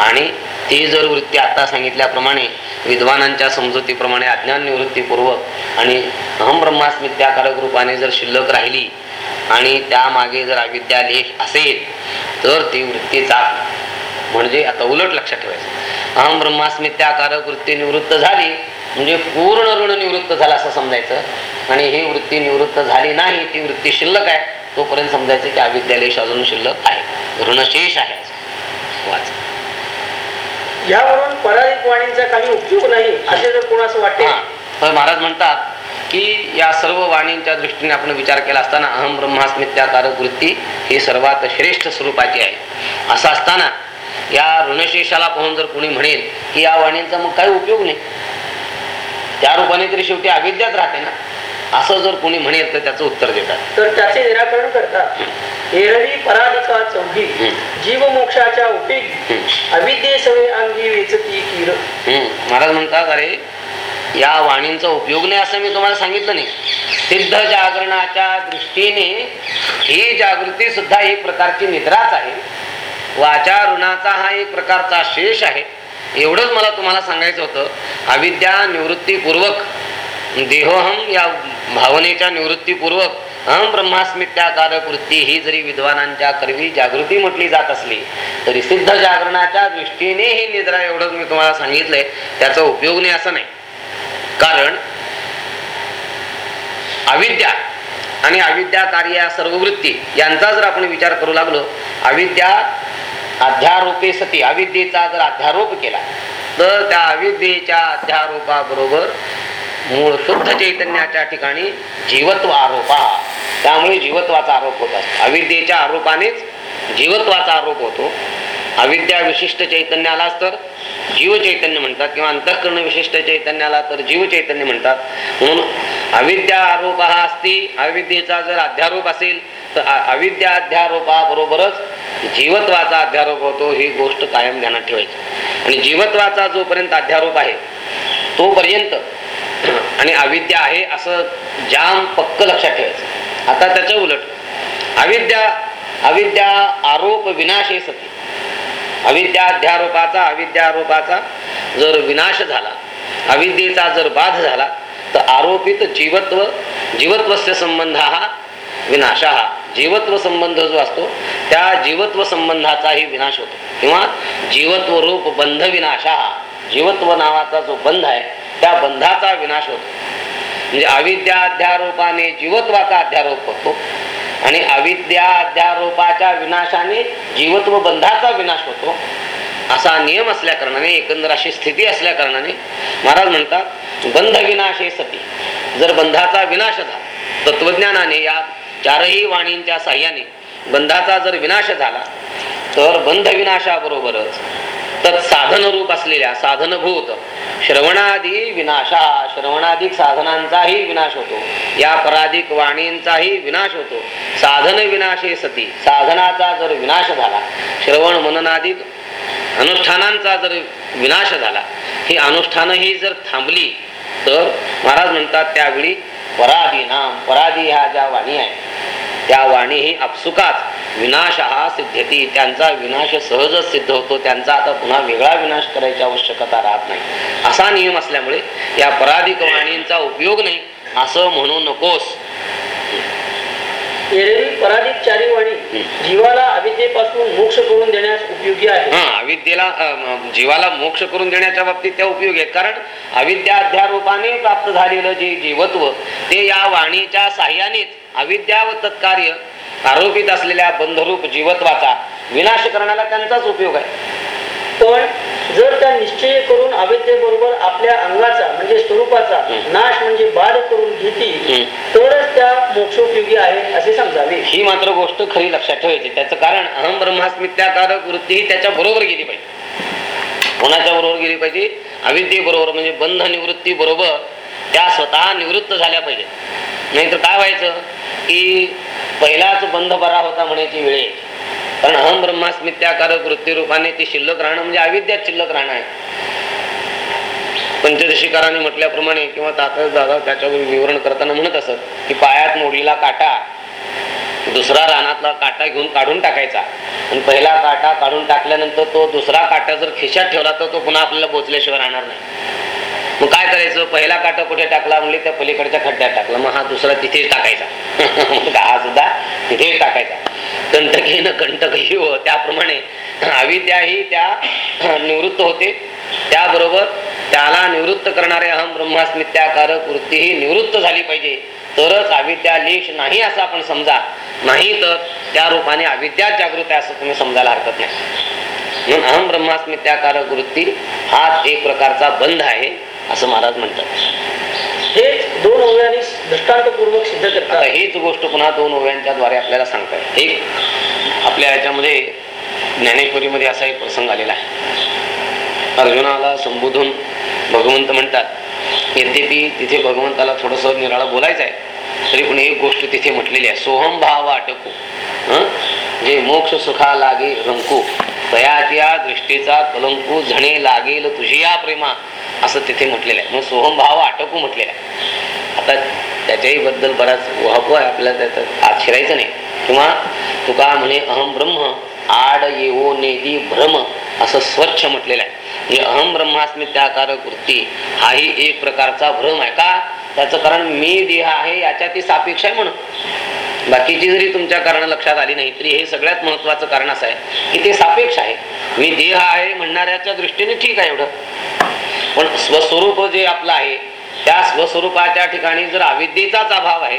आणि ती जर वृत्ती आता सांगितल्याप्रमाणे विद्वानांच्या समजुतीप्रमाणे अज्ञान निवृत्तीपूर्वक आणि अहम ब्रह्मास्मित्याकारक रूपाने जर शिल्लक राहिली आणि त्यामागे जर अविद्या लेख असेल तर ती वृत्तीचा म्हणजे आता उलट लक्षात ठेवायचं. अहम ब्रह्मास्मित्याकारक वृत्ती निवृत्त झाली म्हणजे पूर्ण ऋण निवृत्त झाला असं समजायचं. आणि ही वृत्ती निवृत्त झाली नाही ती वृत्ती शिल्लक आहे तोपर्यंत समजायचं की अविद्यालेश अजून शिल्लक आहे. ऋणशेष आहे. वाच. यावरून पराधिक वाणींचा काही उपयोग नाही असे जर कोणास वाटते. तर महाराज म्हणतात की या सर्व वाणींच्या दृष्टीने आपण विचार केला असताना अहम ब्रह्मास्मित्याकारक वृत्ती ही सर्वात श्रेष्ठ स्वरूपाची आहे. असं असताना या ऋणशेषाला पाहून जर कोणी म्हणेल की या वाणींचा मग काही उपयोग नाही. त्या रूपाने तरी शेवटी अविद्यात राहते ना. असं जर कोणी म्हणेल तर त्याचं उत्तर देतात. तर त्याचे निराकरण करतात. एरवी पराधिका चौघी. जीव मोक्षाच्या उपयोगी अविद्ये सवे अंगी वेचती किर. महाराज म्हणतात अरे या वाणींचा उपयोग नाही असं मी तुम्हाला सांगितलं नाही. सिद्ध जागरणाच्या दृष्टीने ही जागृती सुद्धा एक प्रकारची निद्राच आहे. वाचा ऋणाचा हा एक प्रकारचा शेष आहे. एवढंच मला तुम्हाला सांगायचं होतं. अविद्या निवृत्तीपूर्वक देहोहम या भावनेच्या निवृत्तीपूर्वक अहम ब्रह्मास्मित्याकारक वृत्ती ही जरी विद्वानांच्या करवी जागृती म्हटली जात असली तरी सिद्ध जागरणाच्या दृष्टीने ही निद्रा एवढंच मी तुम्हाला सांगितलंय त्याचा उपयोग नाही असं नाही. कारण अविद्या आणि अविद्या कार्य सर्व वृत्ती यांचा जर आपण विचार करू लागलो अविद्या अध्यारोपे सती अविद्येचा जर अध्यारोप केला तर त्या अविद्येच्या अध्यारोपाबरोबर मूळ शुद्ध चैतन्याच्या ठिकाणी जीवत्व आरोपा त्यामुळे जीवत्वाचा आरोप होत असतो. अविद्येच्या आरोपानेच जीवत्वाचा आरोप होतो. अविद्या विशिष्ट चैतन्यालाच तर जीव चैतन्य म्हणतात किंवा अंतःकरण विशिष्ट चैतन्याला तर जीव चैतन्य म्हणतात. म्हणून अविद्या आरोप हा असती अविद्येचा जर अध्यारोप असेल तर अविद्या अध्यारोपाबरोबरच जीवत्वाचा अध्यारोप होतो ही गोष्ट कायम ध्यानात ठेवायची. आणि जीवत्वाचा जोपर्यंत अध्यारोप आहे तोपर्यंत आणि अविद्या आहे असं जाम पक्क लक्षात ठेवायचं. आता त्याच्या उलट. अविद्या अविद्या आरोप विनाश हे सती अविद्याध्यारोपाचा अविद्यारोपाचा जर विनाश झाला अविद्येचा जर बाध झाला तर आरोपित जीवत्व जीवत्वस्य संबंध हा विनाश. हा जीवत्व संबंध जो असतो त्या जीवत्व संबंधाचाही विनाश होतो. किंवा जीवत्व रूप बंध विनाश. हा जीवत्व नावाचा जो बंध आहे त्या बंधाचा विनाश होतो. म्हणजे अविद्या अध्यारोपाने जीवत्वाचा अध्यारोप होतो. आणि अविद्या अध्यारोपाच्या विनाशाने जीवत्व बंधाचा विनाश होतो. असा नियम असल्या कारणाने एकंदर अशी स्थिती असल्या कारणाने महाराज म्हणतात बंध विनाश हे सती. जर बंधाचा विनाश झाला तत्वज्ञानाने या चारही वाणींच्या साह्याने बंधाचा जर विनाश झाला तर बंध विनाशाबरोबरच तत् साधन रूप असलेल्या साधनभूत श्रवणादी विनाशा श्रवणाधिक साधनांचाही विनाश होतो. या पराधिक वाणींचाही विनाश होतो. साधन विनाशे सती साधनाचा जर विनाश झाला श्रवण मननाधिक अनुष्ठानांचा जर विनाश झाला ही अनुष्ठानही जर थांबली तर महाराज म्हणतात त्यावेळी पराधी नाम पराधी ह्या ज्या वाणी आहे त्या वाणी ही आपसुकाच. विनाश हा सिद्धती त्यांचा विनाश सहजच सिद्ध होतो. त्यांचा आता पुन्हा वेगळा विनाश करायची आवश्यकता राहत नाही. असा नियम असल्यामुळे या पराधिक वाणींचा उपयोग नाही. असं म्हणू नकोस. चारी वाणी जीवाला अविद्येपासून मोक्ष करून देण्यास उपयोगी आहे. हा अविद्येला जीवाला मोक्ष करून देण्याच्या बाबतीत त्या उपयोगी आहेत. कारण अविद्या अध्यारोपाने प्राप्त झालेलं जे जीवत्व ते या वाणीच्या साह्यानेच अविद्या व तत्कार्य आरोपित असलेल्या बंधरूप जीवत्वाचा विनाश करण्याला त्यांचाच उपयोग आहे. पण जर त्या निश्चय करून अविद्येबरोबर आपल्या अंगाचा म्हणजे स्वरूपाचा. नाश म्हणजे बाद करून घेतील. तरच त्या मोक्षोपयोगी आहेत असे समजावे ही मात्र गोष्ट खरी लक्षात ठेवायची त्याचं कारण अहम ब्रह्मास्मित्याकारक वृत्ती ही त्याच्या बरोबर गेली पाहिजे कोणाच्या बरोबर गेली पाहिजे अविद्ये बरोबर म्हणजे बंध निवृत्ती बरोबर त्या स्वतः निवृत्त झाल्या पाहिजे नाहीतर काय व्हायचं की पहिलाच बंध बरा होता म्हणायची वेळ. कारण अहम ब्रह्मास्मित्याकारक वृत्ती रूपाने ती शिल्लक राहणं म्हणजे अविद्यात शिल्लक राहणं आहे. पंचदशीकारांनी म्हटल्याप्रमाणे किंवा तात्या दादा त्याच्यावर विवरण करताना म्हणत असत की पायात मोडलेला काटा दुसरा रानातला काटा घेऊन काढून टाकायचा. आणि पहिला काटा काढून टाकल्यानंतर तो दुसरा काटा जर खिशात ठेवला तर तो पुन्हा आपल्याला पोचल्याशिवाय राहणार नाही. मग काय करायचं? पहिला काटा कुठे टाकला? म्हणजे त्या पलीकडच्या खड्ड्यात टाकला. मग हा दुसरा तिथेच टाकायचा. हा सुद्धा तिथेच टाकायचा. कंटकी न कंटकही हो त्याप्रमाणे अविद्या ही त्या निवृत्त होते. त्याबरोबर त्याला निवृत्त करणारे अहम ब्रह्मास्मित्याकारक वृत्ती ही निवृत्त झाली पाहिजे. तरच अविद्या लेश नाही असं आपण समजा. नाही तर त्या रूपाने अविद्या जागृत आहे असं तुम्ही समजायला हरकत नाही. म्हणून अहम ब्रह्मास्मित्याकारक वृत्ती हा एक प्रकारचा बंध आहे. असं महाराज म्हणतात. हेच दोन ओव्यांनी दृष्टांतपूर्वक सिद्ध करतात. हीच गोष्ट पुन्हा दोन ओव्यांच्या द्वारे आपल्याला सांगतात एक आपल्या याच्यामध्ये ज्ञानेश्वरीमध्ये असा एक प्रसंग आलेला आहे. अर्जुनाला संबोधून भगवंत म्हणतात यद्यपि तिथे भगवंताला थोडस निराळा बोलायचं आहे तरी पण एक गोष्ट तिथे म्हटलेली आहे. सोहम भाव अटकू हं? जे मोक्ष सुखा लागे रंकू तयाच्या दृष्टीचा कलंकू झणे लागेल तुझी या प्रेमा असं तिथे म्हटलेलं आहे. म्हणून सोहम भाव अटकू म्हटलेला आहे. आता त्याच्याही बद्दल बराच वाहपो आहे आपल्याला त्याचं आत शिरायचं नाही. किंवा तुका म्हणे अहम ब्रह्म आड येवो नेदी भ्रम असं स्वच्छ म्हटलेलं आहे. म्हणजे अहम ब्रह्मास्मी त्याकारक वृत्ती हाही एक प्रकारचा भ्रम आहे का? त्याचं कारण मी देह आहे याच्या ती सापेक्ष आहे म्हणून. बाकीची जरी तुमच्या कारण लक्षात आली नाही तरी हे सगळ्यात महत्वाचं कारण असं आहे की ते सापेक्ष आहे. मी देह आहे म्हणणाऱ्याच्या दृष्टीने ठीक आहे एवढं. पण स्वस्वरूप जे आपलं आहे त्या स्वस्वरूपाच्या ठिकाणी जर अविद्येचाच अभाव आहे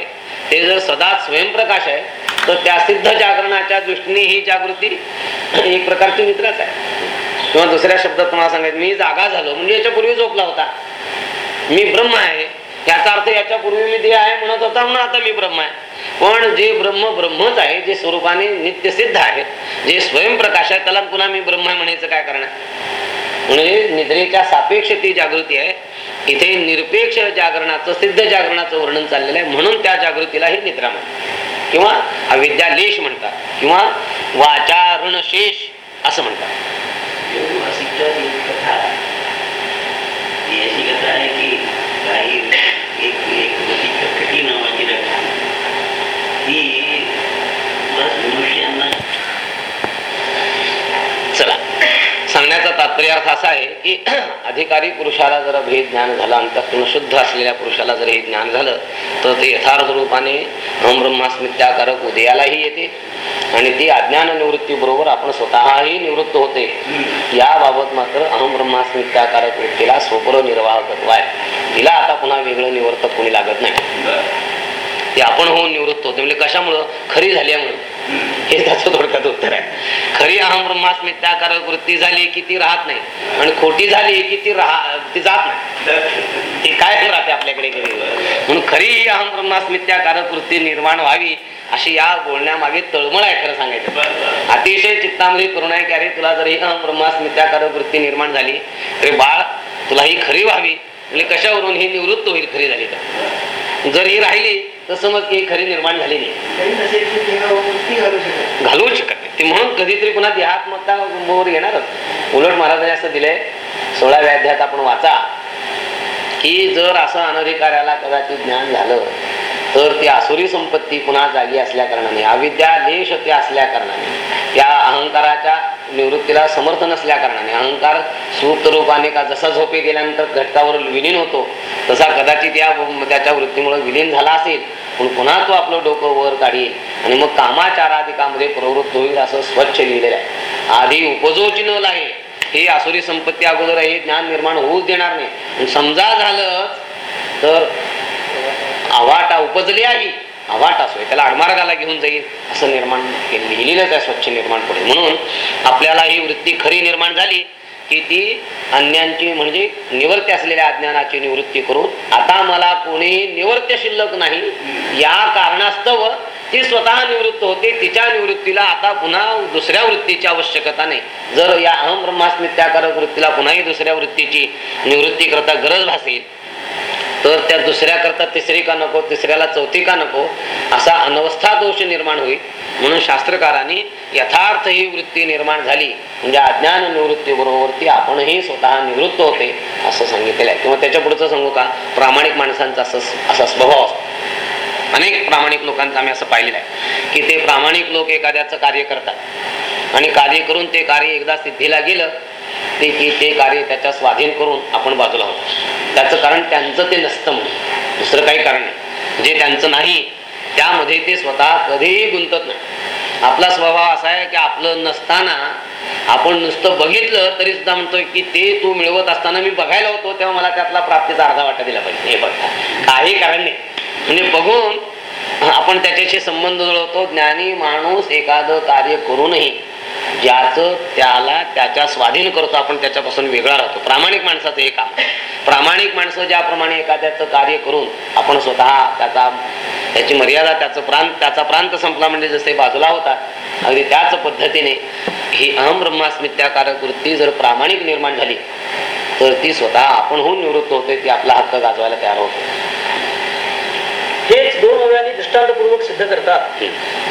ते जर सदा स्वयंप्रकाश आहे तर त्या सिद्ध जागरणाच्या दृष्टीने ही जागृती एक प्रकारची मित्रच आहे. किंवा दुसऱ्या शब्दात तुम्हाला सांगायचं मी जागा झालो म्हणजे याच्यापूर्वी झोपला होता. मी ब्रह्म आहे याचा अर्थ याच्यापूर्वी मी देह आहे म्हणत होता म्हणून आता मी ब्रह्म आहे. पण जे ब्रह्म ब्रह्मच आहे जे स्वरूपाने नित्यसिद्ध आहे जे स्वयंप्रकाश आहे त्याला पुन्हा मी ब्रह्म आहे म्हणायचं काय करणार? म्हणजे निद्रेच्या सापेक्ष ती जागृती आहे. इथे निरपेक्ष जागरणाचं सिद्ध जागरणाचं वर्णन चाललेलं आहे. म्हणून त्या जागृतीला हे निद्रा म्हणतात. किंवा अविद्यालेश म्हणतात. किंवा वाचारणशेष असं म्हणतात योगवासिकच्या एक कथा आहे. ती अशी कथा आहे की काही एक एक होती कटकटी नावाची रक्षा ती बस मनुष्यांना चला म्हणण्याचा तात्पर्य अर्थ असा आहे की अधिकारी पुरुषाला जर भेद ज्ञान झालं अंतःकरण शुद्ध असलेल्या पुरुषाला जर हे ज्ञान झालं तर ते यथार्थ रूपाने ब्रह्मास्मित्याकारक उदयालाही येते आणि ती अज्ञान निवृत्ती बरोबर आपण स्वतःही निवृत्त होते. याबाबत मात्र अहम ब्रह्मास्मित्याकारक वृत्तीला स्वपर निर्वाह तत्व आहे. तिला आता पुन्हा वेगळं निवर्तक कोणी लागत नाही. ते आपण होऊन निवृत्त होते. म्हणजे कशामुळं? खरी झाल्यामुळं हे त्याचं थोडक्यात उत्तर आहे. खरी अहम ब्रह्मास्मित्याकारक वृत्ती झाली की ती राहत नाही. आणि खोटी झाली की ती राहा ती जात नाही. ती काय राहते आपल्याकडे म्हणून खरी ही अहम ब्रह्मास्मित्याकारक वृत्ती निर्माण व्हावी अशी या बोलण्यामागे तळमळ आहे खरं सांगायचं. अतिशय चित्तामध्ये करुण आहे की अरे तुला जर ही अहम ब्रह्मास्मित्याकारक वृत्ती निर्माण झाली तरी बाळ तुला ही खरी व्हावी. म्हणजे कशावरून ही निवृत्त होईल खरी झाली तर? जर ही राहिली समज की ही खरी निर्माण देहावर वृत्ती घालू शकत घालवू शकत नाही. ते म्हणून कधीतरी पुन्हा देहात्मकता वर येणारच उलट महाराजांनी असं दिलंय सोळाव्या अध्यायात आपण वाचा की जर असं अनधिकाऱ्याला कदाचित ज्ञान झालं तर ती आसुरी संपत्ती पुन्हा जागी असल्या कारणाने अविद्या लेश ते असल्या कारणाने या अहंकाराच्या निवृत्तीला समर्थ नसल्या कारणाने. अहंकार सुप्त रूपाने का जसा झोपे गेल्यानंतर घटकावर विलीन होतो तसा कदाचित या त्याच्या वृत्तीमुळे विलीन झाला असेल. पण पुन्हा तो आपलं डोकं वर काढील आणि मग कामाचाराधिकामध्ये प्रवृत्त होईल असं स्वच्छ लिहिलेलं आहे. आधी उपजोची न आहे. ही आसुरी संपत्ती अगोदर हे ज्ञान निर्माण होऊच देणार नाही. समजा झालं तर आवाटा उपजली आहे. आवाट असो त्याला आडमार्गाला घेऊन जाईल असं निर्माण केलं लिहिलेलंच आहे स्वच्छ निर्माण पुढे. म्हणून आपल्याला ही वृत्ती खरी निर्माण झाली की ती अन्यांची म्हणजे निवर्त्य असलेल्या अज्ञानाची निवृत्ती करून आता मला कोणी निवर्त्य शिल्लक नाही या कारणास्तव ती स्वतः निवृत्त होते तिच्या निवृत्तीला आता पुन्हा दुसऱ्या वृत्तीची आवश्यकता नाही. जर या अहम ब्रह्मास्मित्याकारक वृत्तीला पुन्हाही दुसऱ्या वृत्तीची निवृत्ती करता गरज भासेल तर त्या दुसऱ्या करता तिसरी का नको तिसऱ्याला चौथी का नको असा अनवस्था दोष निर्माण होईल. म्हणून शास्त्रकारांनी यथार्थ ही वृत्ती निर्माण झाली. म्हणजे अज्ञान निवृत्ती बरोबर आपणही स्वतः निवृत्त होते असं सांगितलेलं आहे. किंवा त्याच्या पुढचं सांगू का? प्रामाणिक माणसांचा असं असा स्वभाव असतो. अनेक प्रामाणिक लोकांचं आम्ही असं पाहिलेलं आहे की ते प्रामाणिक लोक एखाद्याचं कार्य करतात. आणि कार्य करून ते कार्य एकदा सिद्धीला गेलं ते की ते कार्य त्याच्या स्वाधीन करून आपण बाजूला होतो. त्याचं कारण त्यांचं ते नसतं म्हणून. दुसरं काही कारण नाही. जे त्यांचं नाही त्यामध्ये ते स्वतः कधीही गुंतत नाही. आपला स्वभाव असा आहे की आपलं नसताना आपण नुसतं बघितलं तरी सुद्धा म्हणतोय की ते तू मिळवत असताना मी बघायला होतो तेव्हा मला त्यातला प्राप्तीचा अर्धा वाटा दिला पाहिजे. हे बघता काही कारण नाही. म्हणजे बघून आपण त्याच्याशी संबंध जुळवतो. ज्ञानी माणूस एखादं कार्य करूनही ज्याचं त्याला त्याच्या स्वाधीन करतो आपण त्याच्यापासून वेगळा राहतो. प्रामाणिक माणसाचं हे काम. प्रामाणिक माणसं ज्याप्रमाणे एखाद्याचं कार्य करून आपण स्वतः त्याचा त्याची मर्यादा त्याचं प्रांत त्याचा प्रांत संपला म्हणजे जसे बाजूला होता अगदी त्याच पद्धतीने ही अहम ब्रह्मास्मित्याकारक वृत्ती जर प्रामाणिक निर्माण झाली तर ती स्वतः आपणहून निवृत्त होते ती आपला हक्क गाजवायला तयार होते. हेच दोन ओव्यांनी दृष्टांतपूर्वक सिद्ध करतात.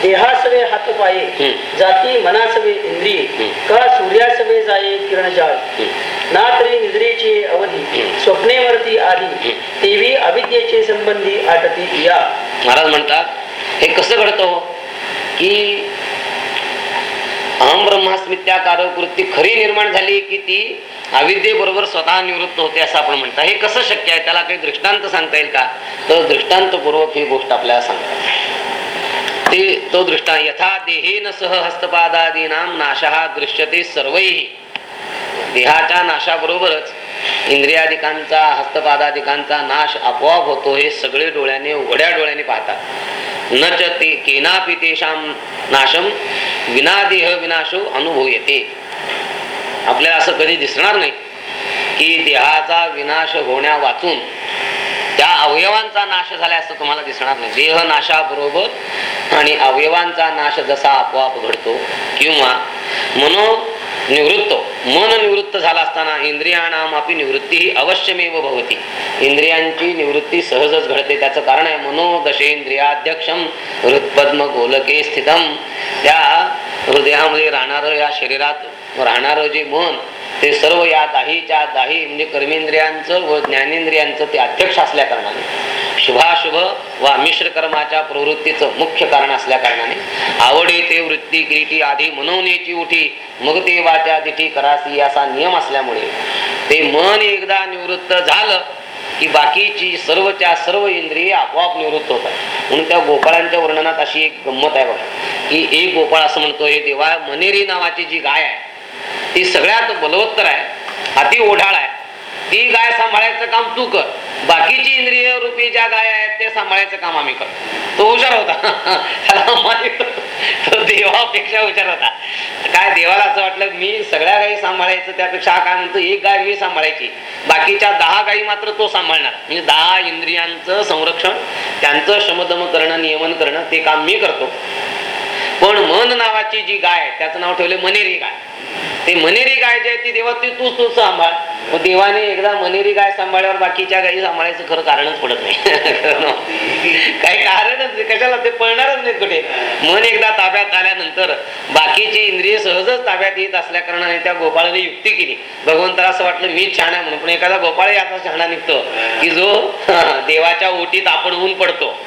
देहासवे हात पाये. जाती मनासवे इंद्रिये. का सूर्यासवे जाये किरणजाळ. ना तरी निद्रेचे अवधी स्वप्नेवरती आधी तेवी अविद्येचे संबंधी आटती या. महाराज म्हणतात हे कसं घडतं हो? की अहम ब्रह्मास्मित्याकारक वृत्ती खरी निर्माण झाली की ती अविद्येबरोबर स्वतः निवृत्त होते असं आपण म्हणता. हे कसं शक्य आहे? त्याला काही दृष्टांत सांगता येईल का? तर दृष्टांतपूर्वक ही गोष्ट आपल्याला सांगतात ते तो दृष्टा यथा देहेन सह हस्तपादादीनाम नाशः दृश्यते सर्वही देहाच्या नाशाबरोबरच इंद्रियादिकांचा हस्तपादादिकांचा नाश आपोआप होतो हे सगळे डोळ्याने उघड्या डोळ्याने पाहतात. न च ते केनापि तेषां नाशम विना देह विनाशो अनुभव येते आपल्याला असं कधी दिसणार नाही की देहाचा विनाश होण्या वाचून त्या अवयवांचा नाश झाला असं तुम्हाला दिसणार नाही. देह नाशाबरोबर आणि अवयवांचा नाश जसा आपोआप घडतो किंवा मनो निवृत्त मन निवृत्त झाला असताना इंद्रियाणाम आपली निवृत्ती ही अवश्यमेव भवती. इंद्रियांची निवृत्ती सहजच घडते. त्याचं कारण आहे मनोदशेंद्रियाध्यक्षम हृत्पद्म गोलके स्थितम. त्या हृदयामध्ये राहणारं या शरीरात राहणारं जे मन ते सर्व या दाहीच्या दाही म्हणजे कर्मेंद्रियांचं व ज्ञानेंद्रियांचं ते अध्यक्ष असल्या कारणाने. शुभाशुभ व मिश्र कर्माच्या प्रवृत्तीचं मुख्य कारण असल्या कारणाने. आवडे ते वृत्ती किरीटी आधी मनवण्याची उठी मग ते वाच्या दिठी करासी असा नियम असल्यामुळे ते मन एकदा निवृत्त झालं की बाकीची सर्वच्या सर्व इंद्रिये आपोआप निवृत्त होतात. म्हणून त्या गोपाळांच्या वर्णनात अशी एक गंमत आहे बघा की एक गोपाळ असं म्हणतो हे देवा मनेरी नावाची जी गाय आहे ती सगळ्यात बलवत्तर आहे अति ओढाळ आहे. ती गाय सांभाळायचं काम तू कर. बाकीची इंद्रिय रूपी ज्या गाय आहेत ते सांभाळायचं काम आम्ही करतो. तो हुशार होता. तो देवापेक्षा हुशार होता. काय देवाला असं वाटलं मी सगळ्या गायी सांभाळायचं त्यापेक्षा काय म्हणतो एक गाय मी सांभाळायची. बाकीच्या दहा गायी मात्र तो सांभाळणार. म्हणजे दहा इंद्रियांचं संरक्षण त्यांचं शमदम करणं नियमन करणं ते काम मी करतो. पण मन नावाची जी गाय त्याचं नाव ठेवले मनेरी गाय. ते मनेरी गाय जी आहे ती देवा ती तूच तू सांभाळ. मग देवाने एकदा मनेरी गाय सांभाळल्यावर बाकीच्या गायी सांभाळायचं खरं कारणच पडत नाही. काही कारणच नाही. कशाला? ते पळणारच नाही कुठे. मन एकदा ताब्यात आल्यानंतर बाकीची इंद्रिय सहजच ताब्यात येत असल्या कारणाने त्या गोपाळाने युक्ती केली. भगवंताला असं वाटलं मी छान आहे म्हणून. पण एखादा गोपाळ याचा छाणा निघतो. की जो देवाच्या ओटीत आपण ऊन पडतो.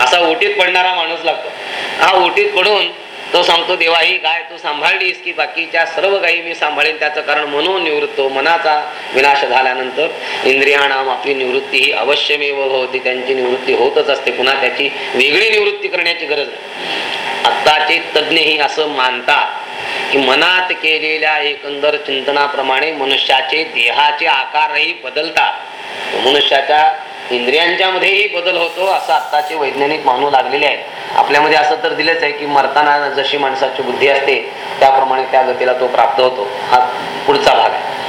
असा ओटीत पडणारा माणूस लागतो. हा ओटीत पडून तो सांगतो देवा ही गाय तू सांभाळलीस की बाकीच्या सर्व गायी मी सांभाळेन. त्याचं कारण म्हणून निवृत्त हो मनाचा विनाश झाल्यानंतर इंद्रियाणाम आपली निवृत्ती ही अवश्यमेव होती त्यांची निवृत्ती होतच असते. पुन्हा त्याची वेगळी निवृत्ती करण्याची गरज नाही. आत्ताचे तज्ज्ञही असं मानतात की मनात केलेल्या एकंदर चिंतनाप्रमाणे मनुष्याचे देहाचे आकारही बदलतात. मनुष्याच्या इंद्रियांच्या मध्येही बदल होतो असं आत्ताचे वैज्ञानिक मानू लागलेले आहेत. आपल्यामध्ये असं तर दिलंच आहे की मरताना जशी माणसाची बुद्धी असते त्याप्रमाणे त्या गतीला तो प्राप्त होतो. हा पुढचा भाग आहे.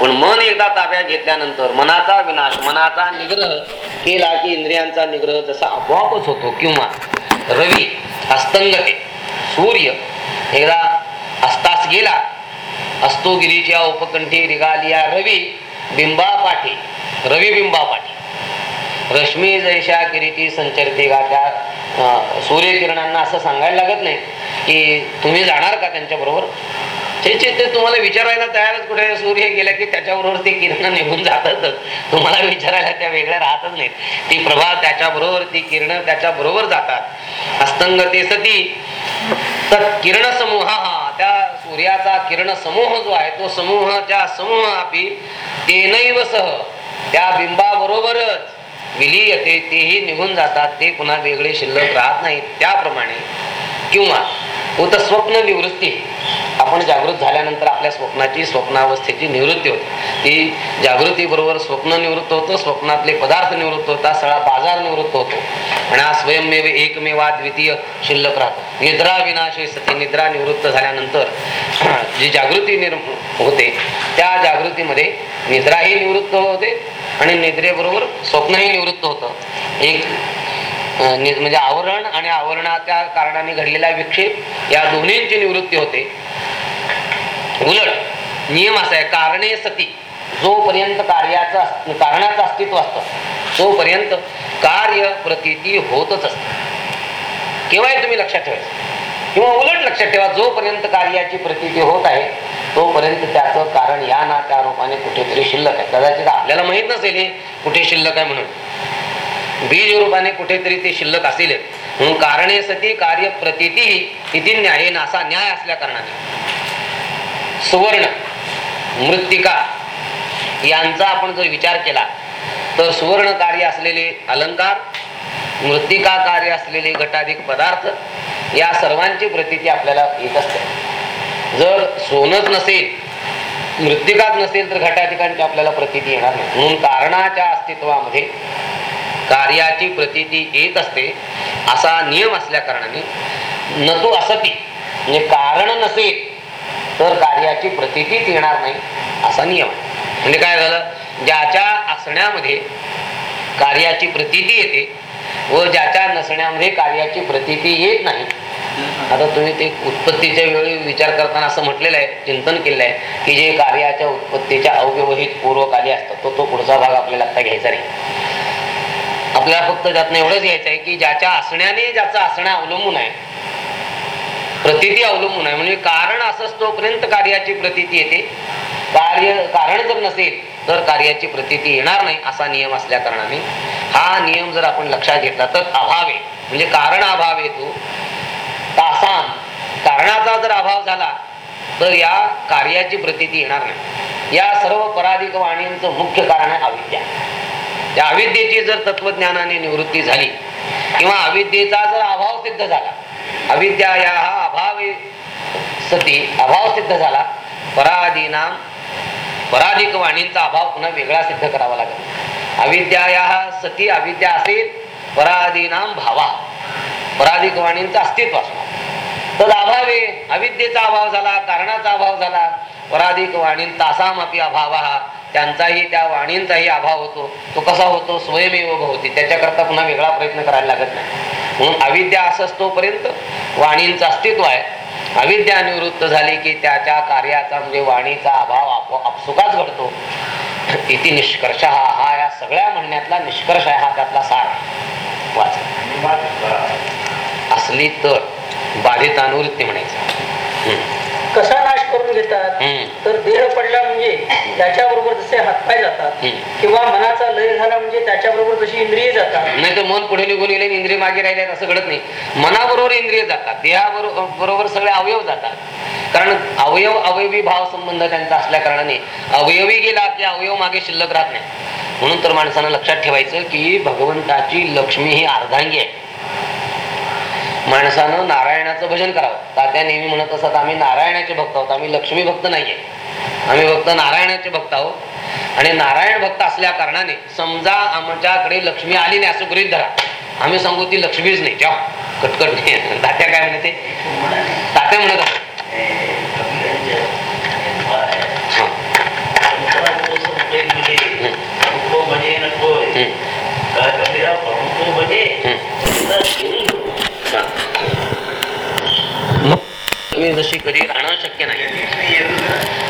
पण मन एकदा ताब्यात घेतल्यानंतर मनाचा विनाश मनाचा निग्रह केला की इंद्रियांचा निग्रह जसा आपोआपच होतो. किंवा रवी अस्तंगते सूर्य एकदा अस्तास गेला असतो गिरीच्या उपकंठी रिगालिया रवी बिंबा पाठी रवी बिंबा पाठी रश्मी जैशा किरीटी संचरते का त्या सूर्यकिरणांना असं सांगायला लागत नाही की तुम्ही जाणार का त्यांच्या बरोबर? ते ते तुम्हाला विचारायला तयारच कुठे सूर्य गेला की त्याच्याबरोबर ते किरण निघून जातातच. तुम्हाला विचारायला त्या वेगळ्या राहतच नाहीत. ती प्रभा त्याच्याबरोबर ती किरण त्याच्याबरोबर जातात. अस्तंग ते सती. तर किरण समूह हा त्या सूर्याचा किरण समूह जो आहे तो समूहाच्या समूह आपी तेनैव सह त्या बिंबाबरोबरच विलीयते तेही निघून जातात ते पुन्हा वेगळे शिल्लक राहत नाहीत. त्याप्रमाणे किंवा उत स्वप्न निवृत्ती. आपण जागृत झाल्यानंतर आपल्या स्वप्नाची स्वप्नावस्थेची निवृत्ती होते. ती जागृती बरोबर स्वप्न निवृत्त होतं स्वप्नातले पदार्थ निवृत्त होता सगळा बाजार निवृत्त होतो. आणि हा स्वयंमेव एकमेवा द्वितीय शिल्लक राहतो. निद्रा विनाशी सती निद्रा निवृत्त झाल्यानंतर जी जागृती निर्म होते त्या जागृतीमध्ये निद्राही निवृत्त होते आणि निद्रेबरोबर स्वप्नही निवृत्त होतं. एक म्हणजे आवरण आणि आवरणाच्या कारणाने घडलेला विक्षेप या दोन्हींची निवृत्ती होते. उलट नियम असा आहे कारणे सती जोपर्यंत कार्याचं कारणाचं अस्तित्व असतं तोपर्यंत कार्य प्रतीती होतच असते. केव्हाही तुम्ही लक्षात ठेवायचं किंवा उलट लक्षात ठेवा जोपर्यंत कार्याची प्रतीती होत आहे तोपर्यंत त्याचं कारण या ना त्या रूपाने कुठेतरी शिल्लक आहे. कदाचित आपल्याला माहीत नसेल हे कुठे शिल्लक आहे म्हणून. बीज रूपाने कुठेतरी ते शिल्लक असेल. म्हणून कारणे सती कार्य प्रतिती इथे न्याय नासा न्याय असल्या कारणाने. सुवर्ण मृत्तिका यांचा आपण जर विचार केला तर सुवर्ण कार्य असलेले अलंकार मृत्तिका कार्य असलेले घटाधिक पदार्थ या सर्वांची प्रतीती आपल्याला येत असते. जर सोनच नसेल मृत्तिकाच नसेल तर घटाधिकांची आपल्याला प्रतीती येणार नाही. म्हणून कारणाच्या अस्तित्वामध्ये कार्याची प्रतीती येत असते असा नियम असल्या कारणाने न तो असती. म्हणजे कारण नसेल तर कार्याची प्रतितीच येणार नाही असा नियम आहे. म्हणजे काय झालं? ज्याच्या असण्यामध्ये कार्याची प्रतीती येते व ज्याच्या नसण्यामध्ये कार्याची प्रतीती येत नाही. आता तुम्ही ते उत्पत्तीच्या वेळी विचार करताना असं म्हटलेलं आहे चिंतन केलेलं आहे की जे कार्याच्या उत्पत्तीच्या अव्यवहित पूर्वकाली असतात तो तो पुढचा भाग आपल्याला आता घ्यायचा नाही. आपल्याला फक्त त्यातनं एवढंच घ्यायचं आहे की ज्याच्या असण्याने ज्याचं असणं अवलंबून आहे. प्रतीती अवलंबून आहे. म्हणजे कारण असंच तोपर्यंत कार्याची प्रतीती येते. कार्य कारण जर नसेल तर कार्याची प्रतीती येणार नाही असा नियम असल्या कारणाने. हा नियम जर आपण लक्षात घेतला तर अभाव आहे म्हणजे कारण अभाव येतो. तासाम कारणाचा जर अभाव झाला तर या कार्याची प्रतीती येणार नाही. या सर्व पराधिक वाणींचं मुख्य कारण आहे अविद्या. त्या अविद्येची जर तत्वज्ञानाने निवृत्ती झाली किंवा अविद्येचा जर अभाव सिद्ध झाला अविद्या या हा अभाव सती अभाव सिद्ध झाला पराधीना पराधिक वाणींचा अभाव पुन्हा वेगळा सिद्ध करावा लागेल. अविद्या या सती अविद्या असेल पराधीनाम भावा. पराधिक वाणींचा अस्तित्व असणार तर अभावे अविद्येचा अभाव झाला कारणाचा अभाव झाला पराधिक वाणीं तासाम अपि अभाव. हा त्यांचाही त्या वाणींचाही अभाव होतो. तो कसा होतो? स्वयमेव होती त्याच्याकरता पुन्हा वेगळा प्रयत्न करायला लागत नाही. म्हणून अविद्या असंच तोपर्यंत वाणींचं अस्तित्व आहे. अविद्या निवृत्त झाली की त्याच्या कार्याचा म्हणजे वाणीचा अभाव आपो आपसुकाच घडतो. इति निष्कर्ष. हा हा या सगळ्या म्हणण्यातला निष्कर्ष आहे. हा त्यातला सार. वाचा. असली तर बाधित अनुवृत्ती म्हणायचं. कसा नाश करून घेतात. तर देह पडला म्हणजे त्याच्याबरोबर जसे हातपाय जातात. किंवा मनाचा लय झाला म्हणजे त्याच्याबरोबर जशी इंद्रिय जातात. नाही तर मन पुढे निघून गेले इंद्रिय मागे राहिले असं घडत नाही. मनाबरोबर इंद्रिय जातात देहाबरोबर बरोबर सगळे अवयव जातात. कारण अवयव अवयवी भाव संबंध त्यांचा असल्या कारणाने अवयवी गेला की अवयव मागे शिल्लक राहत नाही. म्हणून तर माणसानं लक्षात ठेवायचं की भगवंताची लक्ष्मी ही अर्धांगी आहे. माणसानं नारायणाचं भजन करावं. तात्या नेहमी म्हणत असत आम्ही नारायणाचे भक्त आहोत आम्ही लक्ष्मी भक्त नाहीये. आम्ही फक्त नारायणाचे भक्त आहोत. आणि नारायण भक्त असल्या कारणाने समजा आमच्याकडे लक्ष्मी आली नाही असं गृहित धरा. आम्ही सांगू ती लक्ष्मीच नाही. जा कटकट. नाही तात्या काय म्हणते? तात्या म्हणत असत म्हणजे हम्म. जशी कधी राहणं शक्य नाही.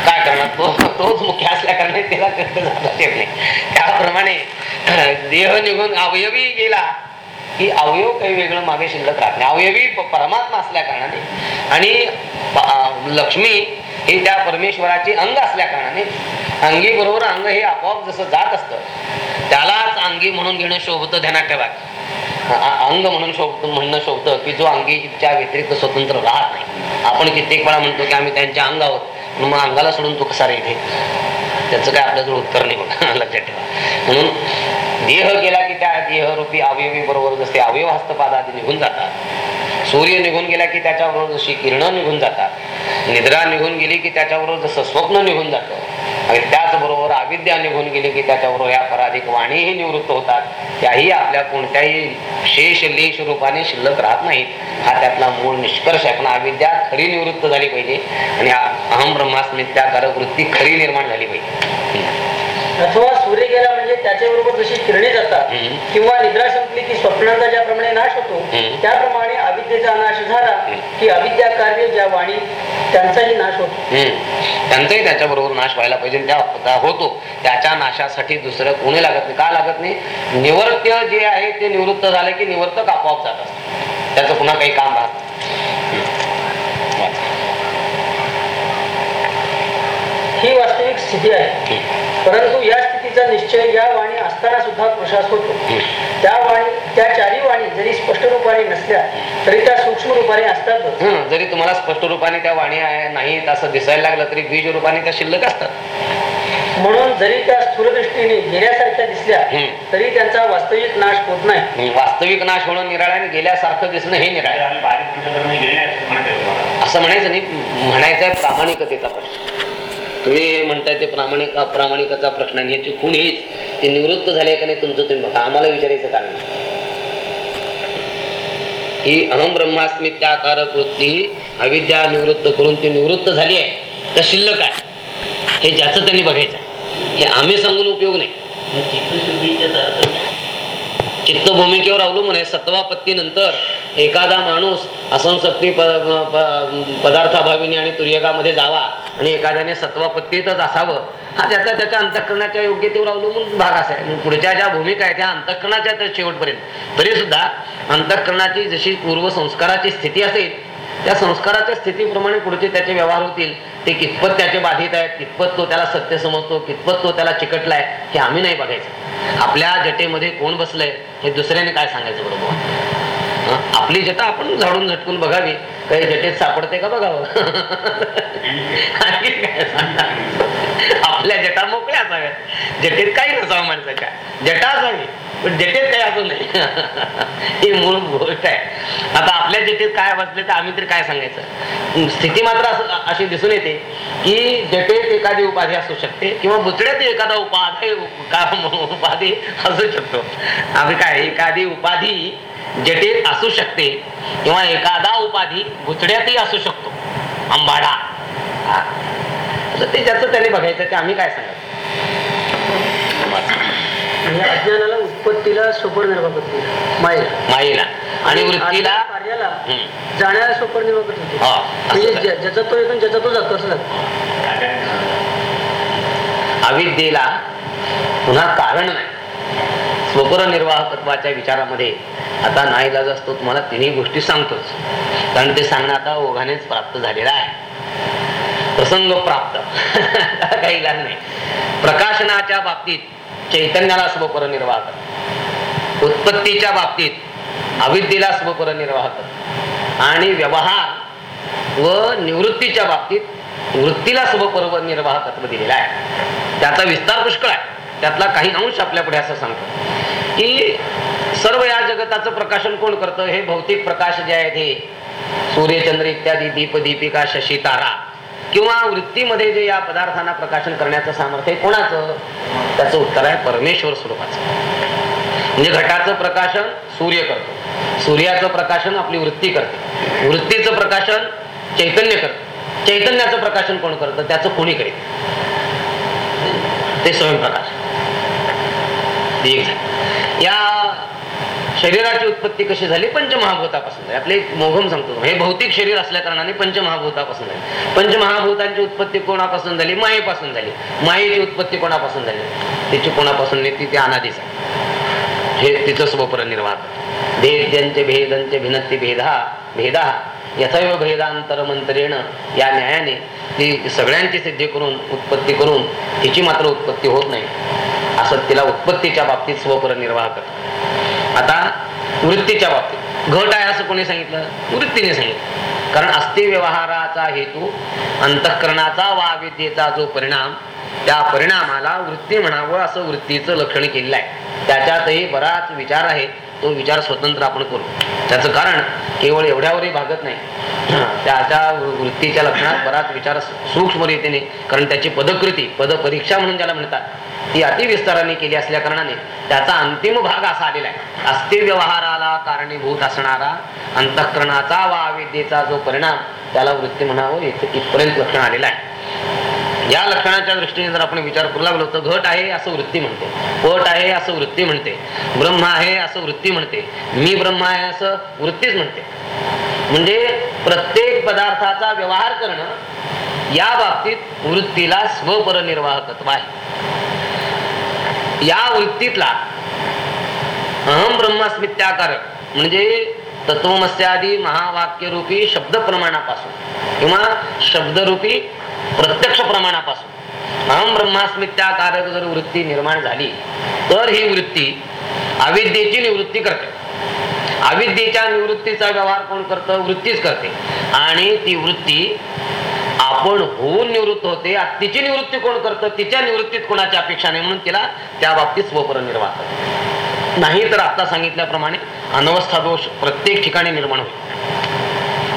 काय करणार? तो तोच मुख्य असल्या कारणाने त्याला कष्ट येत नाही त्याप्रमाणे देह निघून अवयवी गेला की अवयव काही वेगळं मागे शिल्लक राहत नाही. अवयवी परमात्मा असल्या कारणाने आणि लक्ष्मी हे त्या परमेश्वराची अंग असल्या कारणाने अंगी बरोबर अंग हे आपोआप जसं जात असतं त्यालाच अंगी म्हणून घेणं शोभतं ध्यानात ठेवा. अंग म्हणून शोभ म्हणणं शोभतं की जो अंगीच्या व्यतिरिक्त स्वतंत्र राहत नाही. आपण कित्येक वेळा म्हणतो की आम्ही त्यांच्या अंग आहोत म्हणून मग अंगाला सोडून तू कसा रे इथे? त्याचं काय आपल्याजवळ उत्तर नाही बघा. लक्षात ठेवा. म्हणून देह गेला की त्या देहरूपी अवयवी बरोबर जसे अवयव हस्तपाद आधी निघून जातात सूर्य निघून गेला की त्याच्याबरोबर जशी किरणं निघून जातात निद्रा निघून गेली की त्याच्याबरोबर जसं स्वप्न निघून जातं आणि त्याचबरोबर अविद्या निघून गेली की त्याच्याबरोबर या पराधिक वाणीही निवृत्त होतात. त्याही आपल्या कोणत्याही शेष लेश रूपाने शिल्लक राहत नाहीत हा त्यातला मूळ निष्कर्ष आहे. पण अविद्या खरी निवृत्त झाली पाहिजे आणि अहम ब्रह्मास्मित्याकारक वृत्ती खरी निर्माण झाली पाहिजे. अथवा सूर्य गेला म्हणजे त्याच्याबरोबर जशी किरणे जातात. किंवा निद्रा संपली की स्वप्नांचा ज्याप्रमाणे नाश होतो. त्याप्रमाणे अविद्येचा नाश झाला. की अविद्या कार्य ज्या वाणी त्यांचाही नाश होतो. त्यांचाही त्याच्याबरोबर नाश व्हायला पाहिजे त्या होतो त्याच्या नाशासाठी दुसरं कोणी लागत नाही का लागत नाही निवर्त्य जे आहे ते निवृत्त झाले की निवर्तक आपोआप जात असत त्याचं पुन्हा काही काम राहत. ही वास्तविक स्थिती आहे परंतु या स्थितीचा निश्चय या वाणी असताना सुद्धा प्रशास होतो. त्या वाणी त्या चारी वाणी जरी स्पष्ट रूपाने नसल्या तरी त्या सूक्ष्म रूपाने असतातच हं, जरी तुम्हाला स्पष्ट रूपाने त्या वाणी आहे नाहीत असं दिसायला लागलं तरी बीज रूपाने त्या शिल्लक असतात. म्हणून जरी त्या स्थूल दृष्टीने गेल्यासारख्या दिसल्या. तरी त्यांचा वास्तविक नाश होत नाही. वास्तविक नाश होणं निराळ्याने गेल्यासारखं दिसणं हे निराळ असं म्हणायचं नाही म्हणायचं आहे प्रामाणिकतेचा प्रश्न तुम्ही हे म्हणताय ते प्रामाणिक अप्रामाणिकाचा प्रश्न आणि ह्याची खूण हीच ते निवृत्त झाले का नाही तुमचं तुम्ही बघा. आम्हाला विचारायचं कारण ही अहम ब्रह्मास्मी ब्रह्मास्मित्याकारक वृत्ती अविद्या निवृत्त करून ती निवृत्त झाली आहे. तर शिल्लक आहे. हे ज्याचं त्यांनी बघायचं हे आम्ही सांगून उपयोग नाही. चित्त भूमिकेवर अवलंबून आहे. सत्वापत्ती नंतर एखादा माणूस असंसक्ती पदार्थाभावीने आणि तुर्यकामध्ये जावा आणि एखाद्याने सत्वापत्तीतच असावं हा त्याचा त्याच्या अंतःकरणाच्या योग्यतेवर अवलंबून भाग असाय. पुढच्या ज्या भूमिका आहेत त्या अंतःकरणाच्या तर शेवटपर्यंत. तरी सुद्धा अंतकरणाची जशी पूर्वसंस्काराची स्थिती असेल त्या संस्काराच्या स्थितीप्रमाणे पुढचे त्याचे व्यवहार होतील. ते कितपत त्याचे बाधित आहेत कितपत तो त्याला सत्य समजतो कितपत तो त्याला चिकटलाय हे आम्ही नाही बघायचं. आपल्या जटेमध्ये कोण बसलंय हे दुसऱ्याने काय सांगायचं बरोबर आपली जटा आपण झाडून झटकून बघावी. काही जटेत सापडते का बघावं? आपल्या जटा मोकळ्या असाव्यात. जटेत काही नसावं माणसाच्या. जटा असावी पण जटेत काही अजून नाही. ही मूळ गोष्ट आहे. आता आपल्या जटेत काय बसले तर आम्ही तरी काय सांगायचं? स्थिती मात्र अशी दिसून येते की जटेत एखादी उपाधी असू शकते किंवा बुचड्यात एखादा उपाधी उपाधी असू शकतो. आम्ही काय एखादी उपाधी जटेत असू शकते किंवा एखादा उपाधी बुचड्यातही असू शकतो. आंबाडा. हा. ते ज्याचं त्याने बघायचं ते आम्ही काय सांगायचं? अज्ञानाला उत्पत्तीला सोपर निर्वापत्ती मायेला. मायेला. आणि वृत्तीला? कार्याला. जाण्याला सोपर निर्वापत होते. हा, म्हणजे ज्याचा तो येतो ज्याचा तो जातो असं जातो अविद्येला पुन्हा कारण नाही. स्वपर निर्वाहकत्वाच्या विचारामध्ये आता नाईलाज असतो तुम्हाला तिन्ही गोष्टी सांगतोच. कारण ते सांगणं आता ओघानेच प्राप्त झालेलं आहे. प्रसंग प्राप्त. काही इलाज नाही. प्रकाशनाच्या बाबतीत चैतन्याला स्वपर निर्वाहक उत्पत्तीच्या बाबतीत अविद्येला स्वपर निर्वाहक आणि व्यवहार व निवृत्तीच्या बाबतीत वृत्तीला स्वपर निर्वाहकत्व दिलेला आहे. त्याचा विस्तार पुष्कळ आहे. त्यातला काही अंश आपल्या पुढे असं सांगतो. की सर्व या जगताचं प्रकाशन कोण करतं? हे भौतिक प्रकाश जे आहेत हे सूर्यचंद्र इत्यादी दीप दीपिका शशी तारा. किंवा वृत्तीमध्ये जे या पदार्थांना प्रकाशन करण्याचं सामर्थ्य कोणाचं? त्याचं उत्तर आहे परमेश्वर स्वरूपाचं. म्हणजे घटाचं प्रकाशन सूर्य करतो. सूर्याचं प्रकाशन आपली वृत्ती करते. वृत्तीचं प्रकाशन चैतन्य करतं. चैतन्याचं प्रकाशन कोण करतं? त्याचं कोणी करीत ते स्वयंप्रकाश. या शरीराची उत्पत्ती कशी झाली? पंचमहाभूतापासून. झाली आपले मोघम सांगतो हे भौतिक शरीर असल्या कारणाने पंचमहाभूतापासून झाली. पंचमहाभूतांची उत्पत्ती कोणापासून झाली? मायेपासून झाली. मायेची उत्पत्ती कोणापासून झाली? तिची कोणापासून नाही ती ते अनादीच हे तिचं स्वपर निर्वाह भेद्यंचे भेदांचे भिनत्ती भेदा भेदा. यथैव भेदांतर मंत्रेण या न्यायाने ती सगळ्यांची सिद्धी करून उत्पत्ती करून तिची मात्र उत्पत्ती होत नाही. असं तिला उत्पत्तीच्या बाबतीत स्वपर निर्वाह करतो आता वृत्तीच्या बाबतीत. घट आहे असं कोणी सांगितलं? वृत्तीने सांगितलं. कारण अस्थिव्यवहाराचा हेतू अंतःकरणाचा वा विद्येचा जो परिणाम त्या परिणामाला वृत्ती म्हणावं असं वृत्तीचं लक्षण केलेलं आहे. त्याच्यातही बराच विचार आहे. तो विचार स्वतंत्र आपण करू. त्याचं कारण केवळ एवढ्यावरही भागत नाही. त्याच्या वृत्तीच्या लक्षणात बराच विचार सूक्ष्मरीतीने कारण त्याची पदकृती पदपरीक्षा म्हणून ज्याला म्हणतात ती अतिविस्ताराने केली असल्या कारणाने त्याचा अंतिम भाग असा आलेला आहे. अस्थि व्यवहाराला कारणीभूत असणारा अंतःकरणाचा वा अविद्येचा जो परिणाम त्याला वृत्ती म्हणावं इथपर्यंत लक्षण आलेला आहे. या लक्षणाच्या दृष्टीने जर आपण विचार करू लागलो तर घट आहे असं वृत्ती म्हणते. पट आहे असं वृत्ती म्हणते. ब्रह्म आहे असं वृत्ती म्हणते. मी ब्रह्म आहे असं वृत्तीच म्हणते. म्हणजे प्रत्येक पदार्थाचा व्यवहार करणं या बाबतीत वृत्तीला स्वपरनिर्वाहकत्व आहे. या वृत्तीतला अहम ब्रह्मास्मित्याकारक म्हणजे तत्वमस्यादी महावाक्यरूपी शब्द प्रमाणापासून किंवा शब्दरूपी प्रत्यक्ष प्रमाणापासून अहम ब्रह्मास्मित्याकारक जर वृत्ती निर्माण झाली तर ही वृत्ती अविद्येची निवृत्ती करते. अविद्येच्या निवृत्तीचा व्यवहार कोण करतं? वृत्तीच करते. आणि ती वृत्ती आपण होऊन निवृत्त होते तिची निवृत्ती कोण करतं? तिच्या निवृत्तीत कोणाची अपेक्षा नाही म्हणून तिला त्या बाबतीत स्वपर निर्वाह करते. नाही तर आता सांगितल्याप्रमाणे अनवस्था दोष प्रत्येक ठिकाणी निर्माण होईल.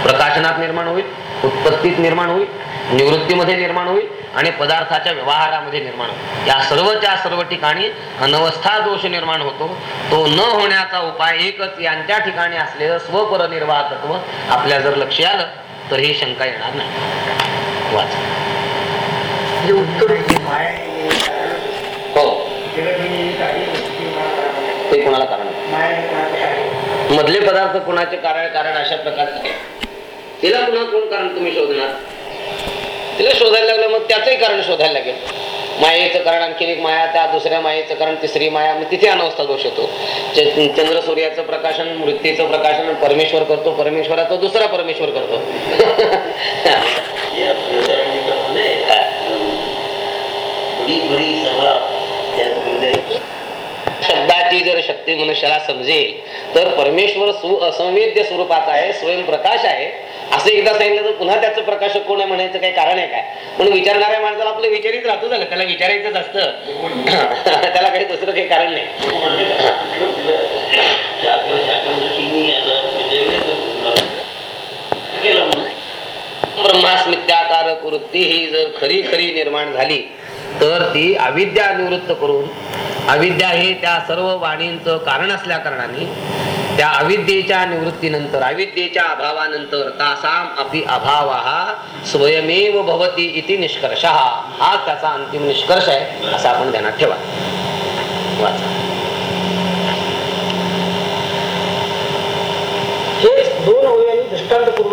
प्रकाशनात निर्माण होईल उत्पत्तीत निर्माण होईल निवृत्तीमध्ये निर्माण होईल आणि पदार्थाच्या व्यवहारामध्ये निर्माण होईल. या सर्वच्या सर्व ठिकाणी अनवस्था दोष निर्माण होतो. तो न होण्याचा उपाय एकच यांच्या ठिकाणी असलेलं स्वपरनिर्वाह तत्व आपल्या जर लक्ष आलं तर ही शंका येणार नाही. वाच. म्हणजे उत्तर माया हे कारण हो जगत हे एक आहे, ते मला ते कोणाला कारण? मधले पदार्थ कोणाचे कारण कारण अशा प्रकारचे तिला पुन्हा कोण कारण तुम्ही शोधणार? तिला शोधायला लागलं मग त्याचंही कारण शोधायला लागेल. मायेचं कारण आणखीन एक माया त्या दुसऱ्या मायेचं कारण तिसरी माया मग तिथे अनवस्था दोष येतो. च- चंद्र सूर्याचं प्रकाशन मृत्यूचं प्रकाशन परमेश्वर करतो परमेश्वराचं दुसरा परमेश्वर करतो. शब्दाची जर शक्ती मनुष्याला समजेल तर परमेश्वर सु असंवेद्य स्वरूपाचा आहे स्वयंप्रकाश आहे. असं एकदा सांगितलं तर पुन्हा त्याचं प्रकाशक कोण आहे म्हणायचं काही कारण आहे काय? म्हणून विचारणाऱ्या माणसाला आपलं विचारित राहतो झालं त्याला विचारायचंच असतं. त्याला काही दुसरं काही कारण नाही. ब्रह्मास्मित्याकार वृत्ती ही जर खरी खरी निर्माण झाली तर ती अविद्या निवृत्त करून अविद्या हे त्या सर्व वाणींचं कारण असल्या कारणाने त्या अविद्येच्या निवृत्तीनंतर अविद्येच्या अभावानंतर तासाम अपि अभाव हा स्वयमेव भवती इति निष्कर्ष. हा त्याचा अंतिम निष्कर्ष आहे असा आपण ध्यानात ठेवा. वाचा. दोन दृष्टांतपूर्वक